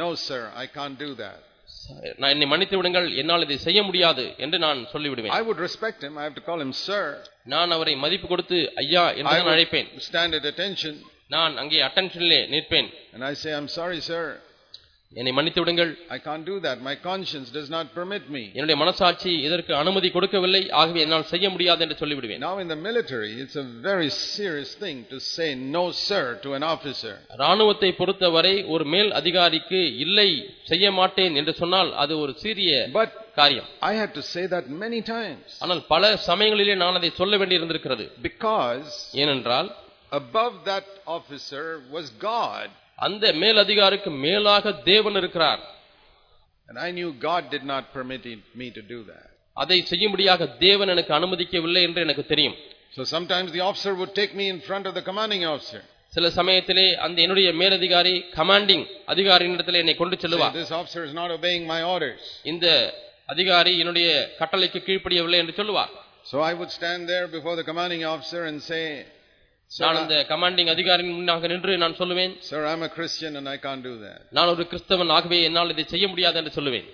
no sir, I can't do that. நான் என்னை மன்னித்து விடுங்கள் என்னால் இதை செய்ய முடியாது என்று நான் சொல்லிவிடுவேன் I would respect him. I have to call him sir. நான் அவரை மதிப்பு கொடுத்து ஐயா என்று நான் அழைப்பேன் stand at attention நான் அங்கே அட்டென்ஷனிலே நிற்பேன் and I say, I'm sorry sir. என்னை மன்னித்து விடுங்கள் I can't do that. My conscience does not permit me. என்னுடைய மனசாட்சி இதற்கு அனுமதி கொடுக்கவில்லை ஆகவே என்னால் செய்ய முடியாது என்று சொல்லிவிடுவேன் Now in the military, it's a very serious thing to say no sir to an officer. ராணுவத்தை பொறுத்தவரை ஒரு மேல் அதிகாரிக்கு இல்லை செய்ய மாட்டேன் என்று சொன்னால் அது ஒரு சீரிய But காரியம் I had to say that many times ஆனால் பல சமயங்களிலே நான் அதை சொல்ல வேண்டியிருந்திருக்கிறது because ஏனென்றால் above that officer was God. அந்த மேல் அதிகாரிக்கு மேலாக தேவன் இருக்கிறார் And I knew God did not permit it- me to do that. அதை செய்யும்படியாக தேவன் எனக்கு அனுமதிக்கவில்லை என்று எனக்கு தெரியும் So sometimes the officer would take me in front of the commanding officer. சில சமயத்திலே அந்த என்னுடைய மேலதிகாரி கமாண்டிங் அதிகாரியிடத்திலே என்னை கொண்டு Say, செல்லுவார் this officer is not obeying my orders. இந்த அதிகாரி என்னுடைய கட்டளைக்கு கீழ்ப்படியவில்லை என்று சொல்லுவார் So I would stand there before the commanding officer and say, Sir, நான் அந்த கமாண்டிங் அதிகாரியின் முன்னாக நின்று நான் சொல்லுவேன் Sir, I'm a Christian and I can't do that. நான் ஒரு கிறிஸ்தவன் ஆகவே என்னால் இதை செய்ய முடியாது என்று சொல்லுவேன்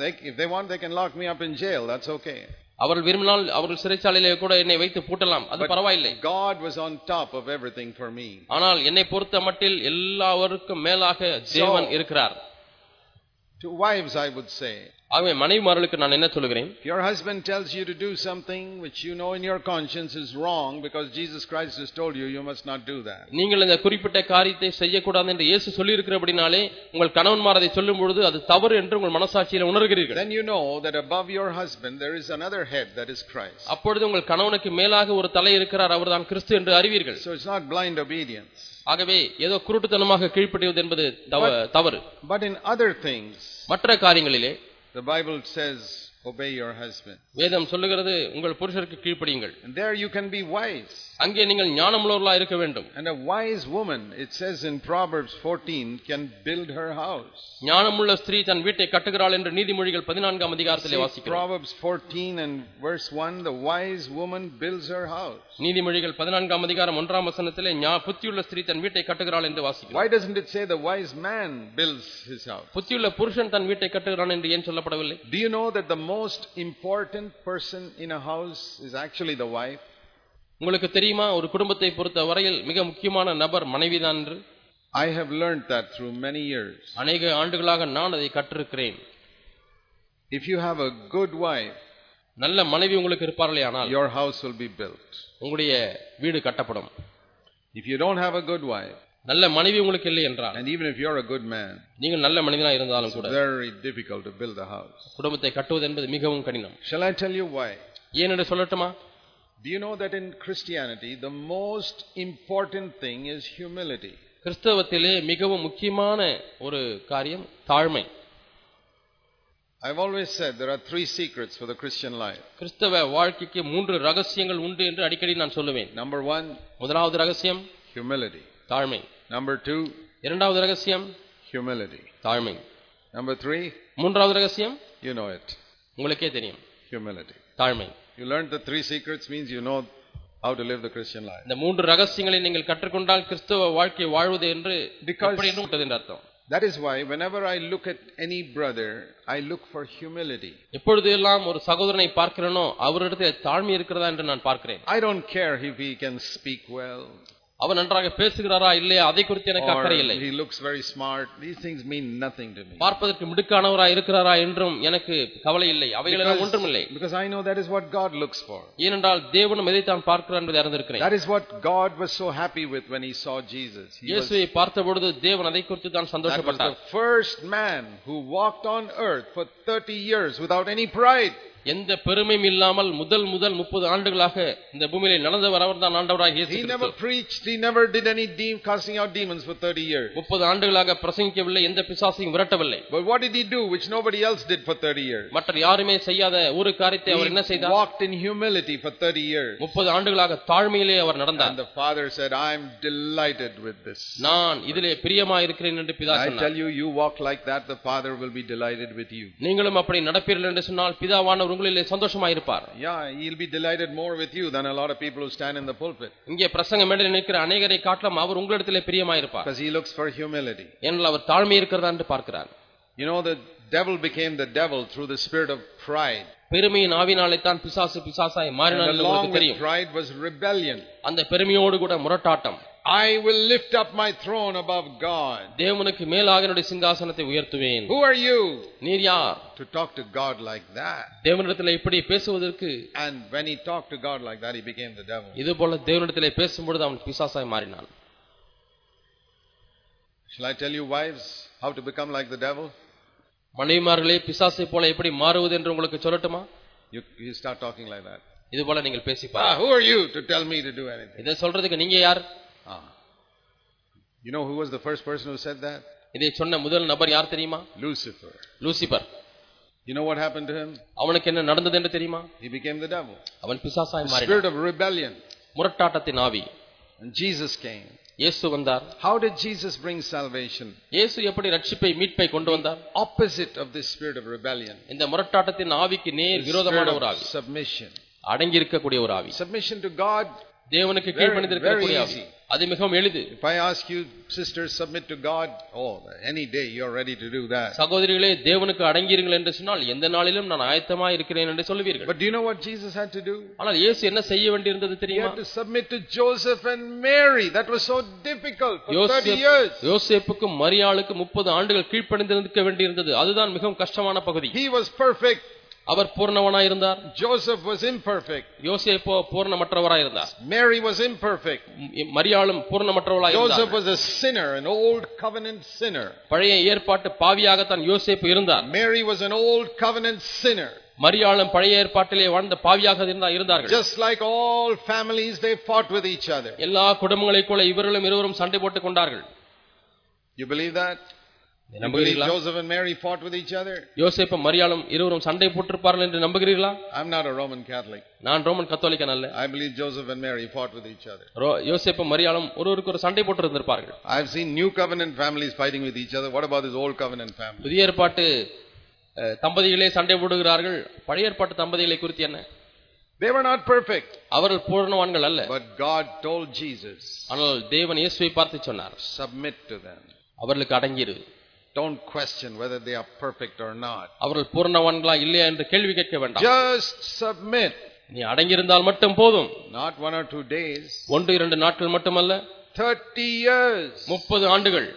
they, if they want, they can lock me up in jail. That's okay. அவர்கள் விரும்பினால் அவர்கள் சிறைச்சாலையிலே கூட என்னை வைத்து பூட்டலாம் அது பரவாயில்லை God was on top of everything for me. ஆனால் என்னை பொறுத்த மட்டில் எல்லாவருக்கும் மேலாக தேவன் இருக்கிறார் To wives, I would say, ஆகவே மனைவிமார்களுக்கு நான் என்ன சொல்லுகிறேன் if your husband tells you to do something which you know in your conscience is wrong because Jesus Christ has told you, you must not do that. நீங்கள் இந்த குறிப்பிட்ட காரியத்தை செய்யக்கூடாது என்று இயேசு சொல்லியிருக்கிறபடினாலே உங்கள் கணவன்மார் அதை சொல்லும் பொழுது அது தவறு என்று உங்கள் மனசாட்சியில் உணர்கிறீர்கள் Then you know that above your husband there is another head that is Christ. அப்பொழுது உங்கள் கணவனுக்கு மேலாக ஒரு தலை இருக்கிறார் அவர்தான் கிறிஸ்து என்று அறிவீர்கள் So it's not blind obedience. ஆகவே ஏதோ குருட்டுத்தனமாக கீழ்ப்படிவது என்பது தவ- தவறு. But in other things, மற்ற காரியங்களிலே the Bible says, obey your husband. வேதம் சொல்லுகிறது உங்கள் புருஷருக்கு கீழ்ப்படியுங்கள் And there you can be wise. அங்கே நீங்கள் ஞானமுள்ளவர்களா இருக்க வேண்டும் And a wise woman, it says in Proverbs 14, can build her house. ஞானமுள்ள ஸ்திரீ தன் வீட்டை கட்டுகிறாள் என்று நீதிமொழிகள் பதினான்காம் அதிகாரத்திலே See, வாசிக்கிறோம் Proverbs 14 and verse 1, the wise woman builds her house. நீதிமொழிகள் பதினான்காம் அதிகாரம் ஒன்றாம் வசனத்திலே ஞா- புத்தியுள்ள ஸ்திரீ தன் வீட்டை கட்டுகிறாள் என்று வாசிக்கிறோம் Why doesn't it say the wise man builds his house? புத்தியுள்ள புருஷன் தன் வீட்டை கட்டுகிறான் என்று ஏன் சொல்லப்படவில்லை Do you know that the most important person in a house is actually the wife? உங்களுக்கு தெரியுமா ஒரு குடும்பத்தை பொறுத்த வரையில் மிக முக்கியமான நபர் மனைவிதான் என்று I have learned that through many years. அநேக ஆண்டுகளாக நான் அதை கற்றிருக்கிறேன் If you have a good wife, நல்ல மனைவி உங்களுக்கு இருப்பார்களே ஆனால் your house will be built. உங்களுடைய வீடு கட்டப்படும் If you don't have a good wife, நல்ல மனைவி உங்களுக்கு இல்லை என்றால் and even if you're a good man, நீங்கள் நல்ல மனிதனா இருந்தாலும் கூட very difficult to build a house. குடும்பத்தை கட்டுவது என்பது மிகவும் கடினம் Shall I tell you why? ஏன் என்று சொல்லட்டுமா Do you know that in Christianity, the most important thing is humility? கிறிஸ்தவத்திலே மிகவும் முக்கியமான ஒரு காரியம் தாழ்மை I've always said there are three secrets for the Christian life. கிறிஸ்தவ வாழ்க்கைக்கு மூன்று ரகசியங்கள் உண்டு என்று அடிக்கடி நான் சொல்லுவேன் Number one, முதலாவது ரகசியம் humility. தாழ்மை Number two, இரண்டாவது ரகசியம் humility. தாழ்மை Number three, மூன்றாவது ரகசியம் you know it, உங்களுக்கே தெரியும் humility. தாழ்மை You learned the three secrets means you know how to live the Christian life. இந்த மூன்று ரகசியங்களை நீங்கள் கற்றுக்கொண்டால் கிறிஸ்தவ வாழ்க்கை வாழ்வது என்று Because- எப்படி என்று விட்டது என்று அர்த்தம் That is why whenever I look at any brother, I look for humility. எப்பொழுது எல்லாம் ஒரு சகோதரனை பார்க்கிறேனோ அவரிடத்தில் தாழ்மை இருக்கிறதா என்று நான் பார்க்கிறேன் I don't care if he can speak well அவர் நன்றாக பேசுகிறாரா இல்லையா அதை குறித்து எனக்கு or அக்கறை இல்லை he looks very smart. These things mean nothing to me. பார்ப்பதற்கு மிடுக்கானவரா இருக்கிறாரா என்றும் எனக்கு கவலை இல்லை அவைகள் எல்லாம் ஒன்றும் இல்லை because I know that is what God looks for. ஏனென்றால் தேவனும் எதைத்தான் பார்க்கிறார் என்பதை அறிந்திருக்கிறேன் That is what God was so happy with when he saw Jesus. He was, இயேசுவை பார்த்த பொழுது தேவன் அதை குறித்து தான் that was சந்தோஷப்பட்டார் the first man who walked on earth for 30 years without any pride. எந்த பெருமையும் இல்லாமல் முதல் முதல் முப்பது ஆண்டுகளாக இந்த பூமியிலே நடந்தவர் அவர் தான் ஆண்டவராக இயேசு He Kristu. never preached, he never did any de- casting out demons for 30 years. முப்பது ஆண்டுகளாக பிரசங்கிக்கவில்லை எந்த பிசாசையும் விரட்டவில்லை But what did he do which nobody else did for 30 years? மற்ற யாருமே செய்யாத ஒரு காரியத்தை அவர் என்ன He செய்தார் walked in humility for 30 years. முப்பது ஆண்டுகளாக தாழ்மையிலே அவர் நடந்தார் And the father said, I'm delighted with this. நான் இதிலே பிரியமா இருக்கிறேன் என்று பிதா I சொன்னார் tell you, you walk like that, the father will be delighted with you. நீங்களும் அப்படி நடப்பீர்கள் என்று சொன்னால் பிதாவானவர் உங்களிலே சந்தோஷமாயிருப்பார் Yeah, he'll be delighted more with you than a lot of people who stand in the pulpit. இங்கே பிரசங்க மேடையில் நிற்கிற அநேகரை காட்டிலும் அவர் உங்களிடத்திலே பிரியமாயிருப்பார் Because he looks for humility. ஏனென்றால் அவர் தாழ்மை இருக்கிறதா என்று பார்க்கிறார் You know, the devil became the devil through the spirit of pride. பெருமையின் ஆவினாலே தான் பிசாசு பிசாசாய் மாறினார் And என்று along உங்களுக்கு with தெரியும் pride was rebellion. அந்த பெருமையோடு கூட முரட்டாட்டம் I will lift up my throne above God. தேவனுக்கு மேலாக என்னுடைய சிங்காசனத்தை உயர்த்துவேன் Who are you நீர் யார் to talk to God like that? தேவனிடத்தில் இப்படி பேசுவதற்கு And when he talked to God like that, he became the devil. இது போல தேவனிடத்திலே பேசும்பொழுது அவன் பிசாசாய் மாறினான் Shall I tell you, wives, how to become like the devil? மனைவிமார்களே பிசாசை போல எப்படி மாறுவது என்று உங்களுக்கு சொல்லட்டுமா You, you start talking like that. இது போல நீங்கள் பேசி Ah, பாருங்கள். who are you to tell me to do anything? இதை சொல்றதுக்கு நீங்க யார் Ah. You know who was the first person who said that? இதை சொன்ன முதல் நபர் யார் தெரியுமா Lucifer. Lucifer You know what happened to him? அவனுக்கு என்ன நடந்தது என்று தெரியுமா He became the devil. அவன் பிசாசாய் The மாறினான் spirit of rebellion. முரட்டாட்டத்தின் ஆவி And Jesus came. இயேசு வந்தார் How did Jesus bring salvation? இயேசு எப்படி ரட்சிப்பை மீட்பை கொண்டு வந்தார் Opposite of this spirit of rebellion. இந்த முரட்டாட்டத்தின் ஆவிக்கு நேர் The விரோதமான spirit ஒரு of ஆவி submission. அடங்கி இருக்கக்கூடிய ஒரு ஆவி Submission to God. தேவனுக்கு Very- கீழ்ப்பணிந்திருக்கக்கூடிய very ஆவி easy. அது மிகவும் எளிது If I ask you, sisters, submit to God, oh, any day you're ready to do that. சகோதரிகளே தேவனுக்கு அடங்கியிருங்கள் என்று சொன்னால் எந்த நாளிலும் நான் ஆயத்தமா இருக்கிறேன் என்று சொல்லுவீர்கள் But do you know what Jesus had to do? ஆனால் இயேசு என்ன செய்ய வேண்டியிருந்தது He தெரியுமா had to submit to Joseph and Mary. That was so difficult for 30 Yosep years. யோசேப்புக்கும் மரியாளுக்கும் முப்பது ஆண்டுகள் கீழ்ப்பணிந்திருக்க வேண்டியிருந்தது அதுதான் மிகவும் கஷ்டமான பகுதி He was perfect. அவர் பூர்ணவனாய் இருந்தார் Joseph was imperfect. யோசேப்போ பூர்ணமற்றவராய் இருந்தார் Mary was imperfect. ம், மரியாளும் பூர்ணமற்றவளாய் Joseph இருந்தார் was a sinner, an old covenant sinner. பழைய ஏற்பாட்டு பாவியாகத்தான் யோசேப்பு இருந்தார் Mary was an old covenant sinner. மரியாளும் பழைய ஏற்பாட்டிலே வாழ்ந்த பாவியாக இருந்தா இருந்தார்கள் Just like all families, they fought with each other. எல்லா குடும்பங்களைப் போல இவர்களும் இருவரும் சண்டை போட்டுக் கொண்டார்கள் You believe that? You believe நம்புகிறீர்களா Joseph and Mary fought with each other? யோசேப்பும் மரியாளும் இருவரும் சண்டை போட்டிருப்பார்கள் என்று நம்புகிறீர்களா I'm not a Roman Catholic. நான் ரோமன் கத்தோலிக்கன் அல்ல I believe Joseph and Mary fought with each other. ரோ- யோசேப்பும் மரியாளும் ஒருவருக்கு ஒரு சண்டை போட்டிருந்திருப்பார்கள் I've seen new covenant families fighting with each other. What about this old covenant family? புதிய ஏற்பாட்டு அஹ், தம்பதிகளே சண்டை போடுகிறார்கள் பழைய ஏற்பாட்டு தம்பதிகளை குறித்து என்ன They were not perfect. அவர்கள் பூர்ணவான்கள் அல்ல But God told Jesus, ஆனால் தேவன் இயேசுவை பார்த்து சொன்னார் submit to them. அவர்களுக்கு அடங்கியிரு Don't question whether they are perfect or not. அவர்கள் பூர்ணவான்களா இல்லையா என்று கேள்வி கேட்க வேண்டாம் Just submit. நீ அடங்கியிருந்தால் மட்டும் போதும் not one or two days, ஒன்று இரண்டு நாட்கள் மட்டுமல்ல 30 years. முப்பது ஆண்டுகள்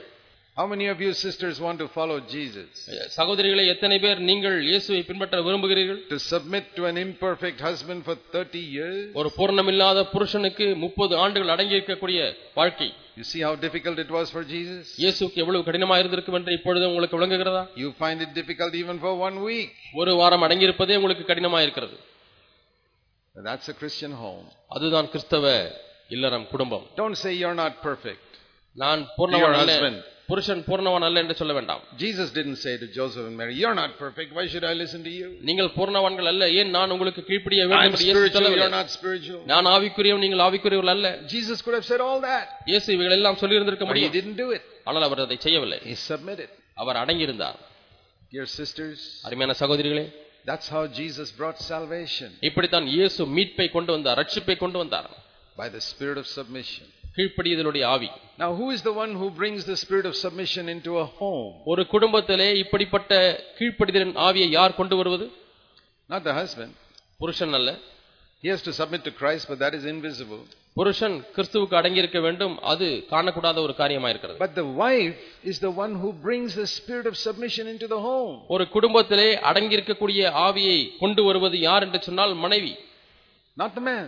How many of you sisters want to follow Jesus? சகோதரிகளை எத்தனை பேர் நீங்கள் இயேசுவை பின்பற்ற விரும்புகிறீர்கள் To submit to an imperfect husband for 30 years? ஒரு பூர்ணமில்லாத புருஷனுக்கு முப்பது ஆண்டுகள் அடங்கி இருக்கக்கூடிய வாழ்க்கை You see how difficult it was for Jesus? இயேசுக்கு எவ்வளவு கடினமா இருந்திருக்கும் என்று இப்பொழுது உங்களுக்கு விளங்குகிறதா You find it difficult even for one week. ஒரு வாரம் அடங்கியிருப்பதே உங்களுக்கு கடினமா இருக்கிறது But That's a Christian home. அதுதான் கிறிஸ்தவ இல்லறம் குடும்பம் Don't say you're not perfect. நான் பூர்ணவான் Your அல்ல husband. புருஷன் பூர்ணவான் அல்ல என்று சொல்ல வேண்டாம் Jesus didn't say to Joseph and Mary, You're not perfect. Why should I listen to you? நீங்கள் பூர்ணவான்கள் அல்ல ஏன் நான் உங்களுக்கு கீழ்ப்படிய வேண்டும் I'm என்று இயேசு spiritual. சொல்லவில்லை. You're not spiritual. நான் ஆவிக்குரியவன் நீங்கள் ஆவிக்குரியவர்கள் அல்ல Jesus could have said all that. இயேசு இவைகள் எல்லாம் சொல்லி இருந்திருக்க But he முடியும் didn't do it. ஆனால் அவர் அதை செய்யவில்லை He submitted. Our அடங்கியிருந்தார் Dear sisters, அருமையான சகோதரிகளே that's how Jesus brought salvation இப்படித்தான் இயேசு மீட்பை கொண்டு வந்தார் ரட்சிப்பை கொண்டு வந்தார் by the spirit of submission. கீழ்ப்படியதலுடைய ஆவி Now, who is the one who brings the spirit of submission into a home? ஒரு குடும்பத்திலே இப்படிப்பட்ட கீழ்ப்படிதலின் ஆவியை யார் கொண்டு வருவது Not the husband. புருஷன் அல்ல He has to submit to Christ, but that is invisible. புருஷன் கிறிஸ்துவுக்கு அடங்கியிருக்க வேண்டும் அது காணக்கூடாத ஒரு காரியமா இருக்கிறது But the wife is the one who brings the spirit of submission into the home. ஒரு குடும்பத்திலே அடங்கியிருக்கக்கூடிய ஆவியை கொண்டு வருவது யார் என்று சொன்னால் மனைவி Not the man.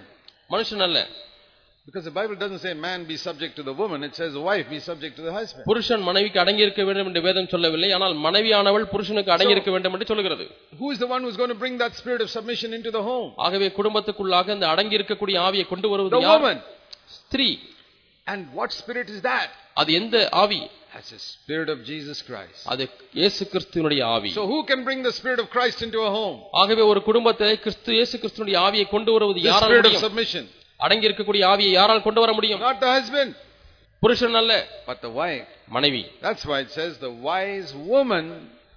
மனுஷன் அல்ல Because the Bible doesn't say man be subject to the woman, it says wife be subject to the husband. புருஷன் மனைவிக்கு அடங்கியிருக்க வேண்டும் என்று வேதம் சொல்லவில்லை ஆனால் மனைவியானவள் புருஷனுக்கு அடங்கியிருக்க வேண்டும் என்று சொல்கிறது Who is the one who's going to bring that spirit of submission into the home? ஆகவே குடும்பத்துக்குள்ளாக இந்த அடங்கியிருக்கக்கூடிய ஆவியை கொண்டு வருவது The யார் woman. ஸ்திரீ And what spirit is that? அது எந்த ஆவி That's the spirit of Jesus Christ. அது இயேசு கிறிஸ்துவனுடைய ஆவி So who can bring the spirit of Christ into a home? ஆகவே ஒரு குடும்பத்திலே கிறிஸ்து இயேசு கிறிஸ்துவனுடைய ஆவியை கொண்டு வருவது The யாரால் spirit of முடியும் submission. அடங்கி இருக்கக்கூடிய ஆவியை யாரால் கொண்டு வர முடியும் Not the husband, புருஷன் அல்ல but the wife. மனைவி That's why it says the wise woman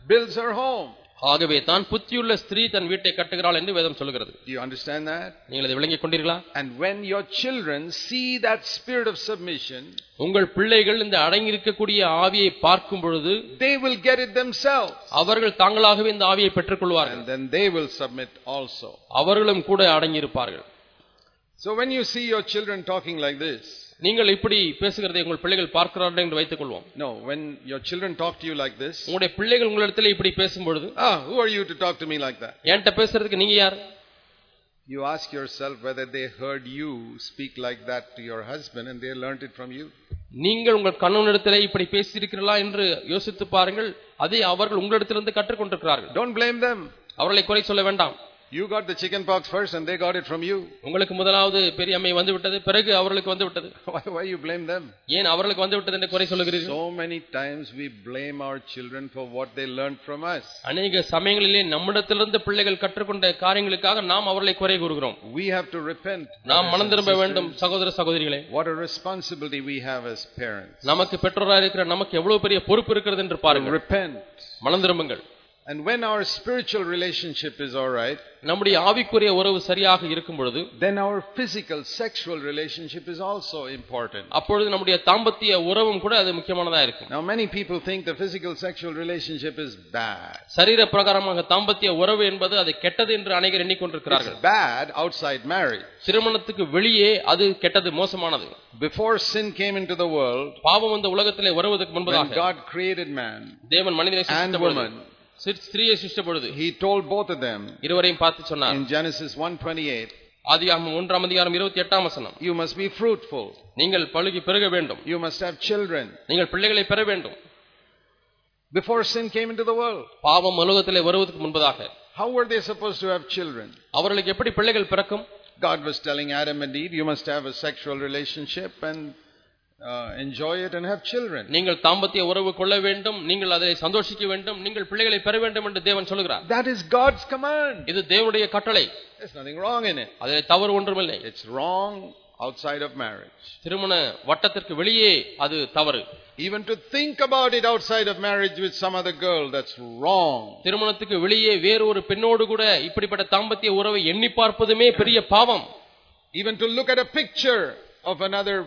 builds her home. ஆகவே தான் புத்தியுள்ள ஸ்திரீ தன் வீட்டை கட்டுகிறாள் என்று வேதம் சொல்கிறது you understand that? நீங்கள் இதை விளங்கிக் கொண்டீர்களா And when your children see that spirit of submission, உங்கள் பிள்ளைகள் இந்த அடங்கி இருக்கக்கூடிய ஆவியை பார்க்கும் பொழுது they will get it themselves. அவர்கள் தாங்களாகவே இந்த ஆவியை பெற்றுக் கொள்வார்கள் And then they will submit also. அவர்களும் கூட அடங்கி இருப்பார்கள் So when you see your children talking like this, நீங்கள் இப்படி பேசுகிறதை உங்கள் பிள்ளைகள் பார்க்கிறார்கள் என்று வைத்துக் கொள்வோம் no, when your children talk to you like this, உங்களுடைய பிள்ளைகள் உங்களிடத்தில் இப்படி பேசும்பொழுது ah, who are you to talk to me like that? என்கிட்ட பேசுறதுக்கு நீங்க யார் You ask yourself whether they heard you speak like that to your husband and they learnt it from you. நீங்கள் உங்கள் கணவனிடத்திலே இப்படி பேசியிருக்கிறீர்களா என்று யோசித்து பாருங்கள் அதை அவர்கள் உங்களிடத்திலிருந்து கற்றுக்கொண்டிருக்கிறார்கள் Don't blame them. அவர்களை குறை சொல்ல வேண்டாம் You got the chicken pox first and they got it from you. உங்களுக்கு முதலாவது பெரிய அம்மை வந்து விட்டது பிறகு அவர்களுக்கு வந்து விட்டது Why, why you blame them? ஏன் அவர்களுக்கு வந்து விட்டது என்று குறை சொல்லுகிறீர்கள் So many times we blame our children for what they learned from us. அநேக சமயங்களிலே நம்மிடத்திலிருந்து பிள்ளைகள் கற்றுக்கொண்ட காரியங்களுக்காக நாம் அவர்களை குறை கூறுகிறோம் We have to repent. நாம் மனம் திரும்ப வேண்டும் சகோதர சகோதரிகளே What a responsibility we have as parents. நமக்கு பெற்றோராக இருக்கிற நமக்கு எவ்வளவு பெரிய பொறுப்பு இருக்கிறது என்று To பாருங்கள் repent. மனம் திரும்புங்கள் And when our spiritual relationship is alright, நம்முடைய ஆவிக்குரிய உறவு சரியாக இருக்கும் பொழுது then our physical, sexual relationship is also important. அப்பொழுது நம்முடைய தாம்பத்திய உறவும் கூட அது முக்கியமானதா இருக்கும் Now, many people think the physical, sexual relationship is bad. சரீர பிரகாரமாக தாம்பத்திய உறவு என்பது அது கெட்டது என்று அனைவர் எண்ணிக்கொண்டிருக்கிறார்கள் It's bad outside marriage. திருமணத்துக்கு வெளியே அது கெட்டது மோசமானது Before sin came into the world, பாவம் இந்த உலகத்திலே வருவதற்கு when முன்பதாக God created man தேவன் மனிதனை and சிருஷ்டித்த பொழுது woman, சி- ஸ்திரீயை சிருஷ்டித்த பொழுது He told both of them இருவரையும் பார்த்து சொன்னார் in Genesis 1:28, ஆதியாகமம் ஒன்றாம் அதிகாரம் இருபத்தி எட்டாம் வசனம் "You must be fruitful. நீங்கள் பழுகி பெருக வேண்டும் You must have children." நீங்கள் பிள்ளைகளை பெற வேண்டும் Before sin came into the world, பாவம் உலகத்திலே வருவதற்கு முன்பதாக how were they supposed to have children? அவர்களுக்கு எப்படி பிள்ளைகள் பிறக்கும் God was telling Adam and Eve, "You must have a sexual relationship and uh, enjoy it and have children." நீங்கள் தாம்பத்திய உறவு கொள்ள வேண்டும் நீங்கள் அதை சந்தோஷிக்க வேண்டும் நீங்கள் பிள்ளைகளை பெற வேண்டும் என்று தேவன் சொல்கிறார் That is God's command. இது தேவனுடைய கட்டளை There's nothing wrong in it. அதில் தவறு ஒன்றுமில்லை It's wrong outside of marriage. திருமண வட்டத்திற்கு வெளியே அது தவறு Even to think about it outside of marriage with some other girl, that's wrong. திருமணத்துக்கு வெளியே வேறு ஒரு பெண்ணோடு கூட இப்படிப்பட்ட தாம்பத்திய உறவை எண்ணி பார்ப்பதுமே பெரிய பாவம் Even to look at a picture of another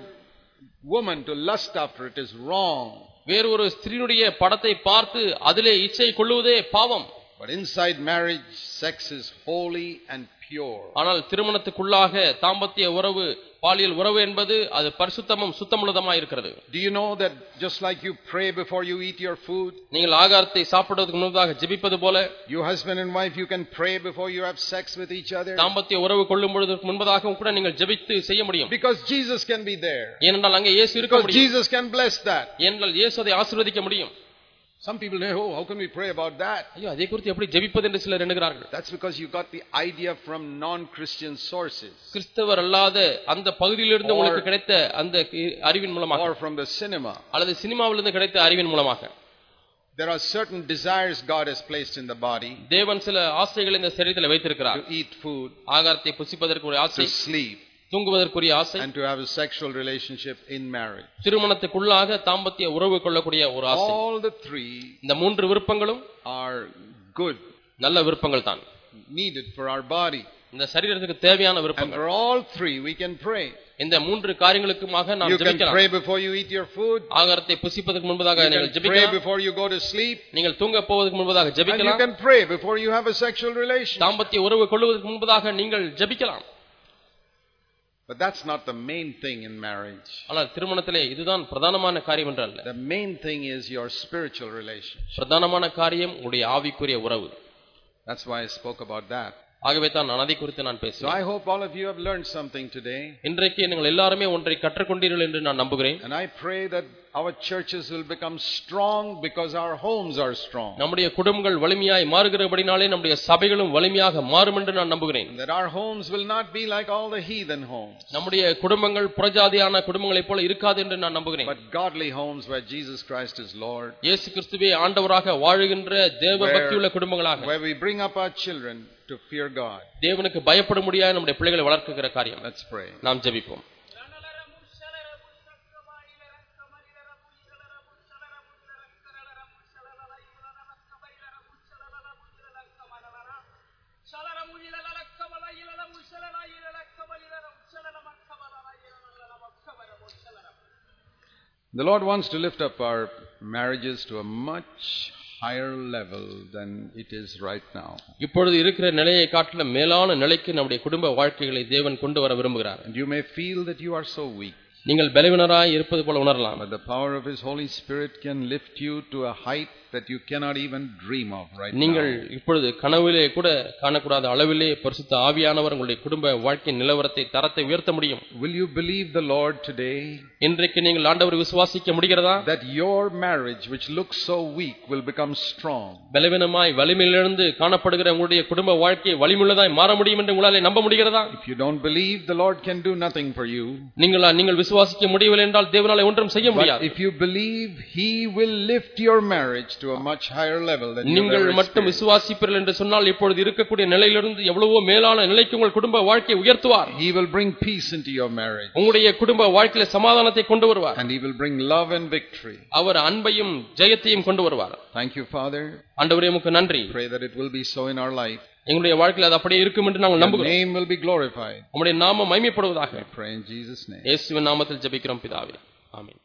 woman to lust after it is wrong. வேறு ஒரு ஸ்திரீனுடைய படத்தை பார்த்து அதிலே இச்சை கொள்ளுவதே பாவம் But inside marriage, sex is holy and pure. ஆனால் திருமணத்துக்குள்ளாக தாம்பத்திய உறவு பாலியல் உறவு என்பது அது பரிசுத்தமும் சுத்தமுள்ளதமாய் இருக்கிறது Do you know that just like you pray before you eat your food, நீங்கள் ஆகாரத்தை சாப்பிடுவதற்கு முன்பதாக ஜெபிப்பது போல you husband and wife, you can pray before you have sex with each other? தாம்பத்திய உறவு கொள்ளும் பொழுதற்கு முன்பதாகவும் கூட நீங்கள் ஜெபித்து செய்ய முடியும் Because Jesus can be there. ஏனென்றால் அங்கே இயேசு இருக்க முடியும் Jesus can bless that. ஏனென்றால் இயேசு அதை ஆசீர்வதிக்க முடியும் Some people say, oh, how can we pray about that? ஐயோ அதை குறித்து எப்படி ஜெபிப்பது என்று சிலர் எண்ணுகிறார்கள் That's because you got the idea from non-Christian sources கிறிஸ்தவர் அல்லாத அந்த பகுதியிலிருந்து Or- உங்களுக்கு கிடைத்த அந்த கி- அறிவின் மூலமாக or from the cinema. அல்லது சினிமாவிலிருந்து கிடைத்த அறிவின் மூலமாக There are certain desires God has placed in the body தேவன் சில ஆசைகளை இந்த சரீரத்தில் வைத்திருக்கிறார் to eat food, ஆகாரத்தை புசிப்பதற்கு ஒரு ஆசை to sleep, தூங்குவதற்குரிய ஆசை and to have a sexual relationship in marriage. திருமணத்துக்குள்ளாக தாம்பத்திய உறவு கொள்ளக்கூடிய ஒரு ஆசை All the three இந்த மூன்று விருப்பங்களும் are good, நல்ல விருப்பங்கள் தான் needed for our body. இந்த சரீரத்துக்கு தேவையான And விருப்பங்கள் for all three, we can pray. இந்த மூன்று காரியங்களுக்குமாக நாம் You can ஜெபிக்கலாம் pray before you eat your food. ஆகாரத்தை புசிப்பதற்கு முன்பதாக You நீங்கள் can pray ஜெபிக்கலாம் before you go to sleep. நீங்கள் தூங்க போவதற்கு முன்பதாக And you ஜெபிக்கலாம் can pray before you have a sexual relationship. தாம்பத்திய உறவு கொள்வதற்கு முன்பதாக நீங்கள் ஜெபிக்கலாம் But that's not the main thing in marriage. ஆனால் திருமணத்திலே இதுதான் பிரதானமான காரியம் என்று அல்ல The main thing is your spiritual relationship. பிரதானமான காரியம் உங்களுடைய ஆவிக்குரிய உறவு That's why I spoke about that. ஆகவே தான் நான் அதை குறித்து நான் So பேசுவேன் I hope all of you have learned something today. இன்றைக்கு நீங்கள் எல்லாருமே ஒன்றை கற்றுக்கொண்டீர்கள் என்று நான் நம்புகிறேன் And I pray that our churches will become strong because our homes are strong. நம்முடைய குடும்பங்கள் வலிமையாய் மாறுகிறபடினாலே நம்முடைய சபைகளும் வலிமையாக மாறும் என்று நான் நம்புகிறேன் And that our homes will not be like all the heathen homes, நம்முடைய குடும்பங்கள் புறஜாதியான குடும்பங்களைப் போல இருக்காது என்று நான் நம்புகிறேன் but godly homes where Jesus Christ is Lord, இயேசு கிறிஸ்துவே ஆண்டவராக வாழுகின்ற தேவ Where- பக்தியுள்ள குடும்பங்களாக where we bring up our children to fear God. தேவனுக்கு பயப்பட முடியாத நம்முடைய பிள்ளைகளை வளர்க்குகிற காரியம் Let's pray. நாம் ஜெபிப்போம் The Lord wants to lift up our marriages to a much higher level than it is right now. இப்பொழுது இருக்கிற நிலையை காட்டிலும் மேலான நிலைக்கு நம்முடைய குடும்ப வாழ்க்கைகளை தேவன் கொண்டு வர விரும்புகிறார் And you may feel that you are so weak, நீங்கள் பலவீனராய் இருப்பது போல உணரலாம் but the power of His Holy Spirit can lift you to a height that you cannot even dream of right நீங்கள் now. இப்பொழுது கனவிலே கூட காணக்கூடாத அளவிலே பரிசுத்த ஆவியானவர் உங்களுடைய குடும்ப வாழ்க்கை நிலவரத்தை தரத்தை உயர்த்த முடியும் Will you believe the Lord today இன்றைக்கு நீங்கள் ஆண்டவரை விசுவாசிக்க முடிகிறதா that your marriage, which looks so weak, will become strong? பலவீனமாய் வலிமையிலிருந்து காணப்படுகிற உங்களுடைய குடும்ப வாழ்க்கை வலிமுள்ளதாய் மாற முடியும் என்று உங்களாலே நம்ப முடிகிறதா If you don't believe, the Lord can do nothing for you. நீங்கள் நீங்கள் விசுவாசிக்க முடியவில்லை என்றால் தேவனாலே ஒன்றும் செய்ய But முடியாது if you believe, He will lift your marriage to a much higher level than you've நீங்கள் ever மட்டும் experienced. விசுவாசிப்பீர்கள் என்று சொன்னால் இப்பொழுது இருக்கக்கூடிய நிலையிலிருந்து எவ்வளவோ மேலான நிலைக்கு உங்கள் குடும்ப வாழ்க்கையை உயர்த்துவார் He will bring peace into your marriage. உங்களுடைய குடும்ப வாழ்க்கையில சமாதானத்தை கொண்டு வருவார் And He will bring love and victory. அவர் அன்பையும் ஜெயத்தையும் கொண்டு வருவார் Thank you, Father. ஆண்டவரே உமக்கு நன்றி Pray that it will be so in our life. எங்களுடைய வாழ்க்கையில் அது அப்படியே இருக்கும் என்று நாங்கள் Your நம்புகிறோம் name will be glorified. உங்களுடைய நாமம் மைமைப்படுவதாக I pray in Jesus' name. இயேசுவின் நாமத்தில் ஜெபிக்கிறோம் பிதாவே ஆமென்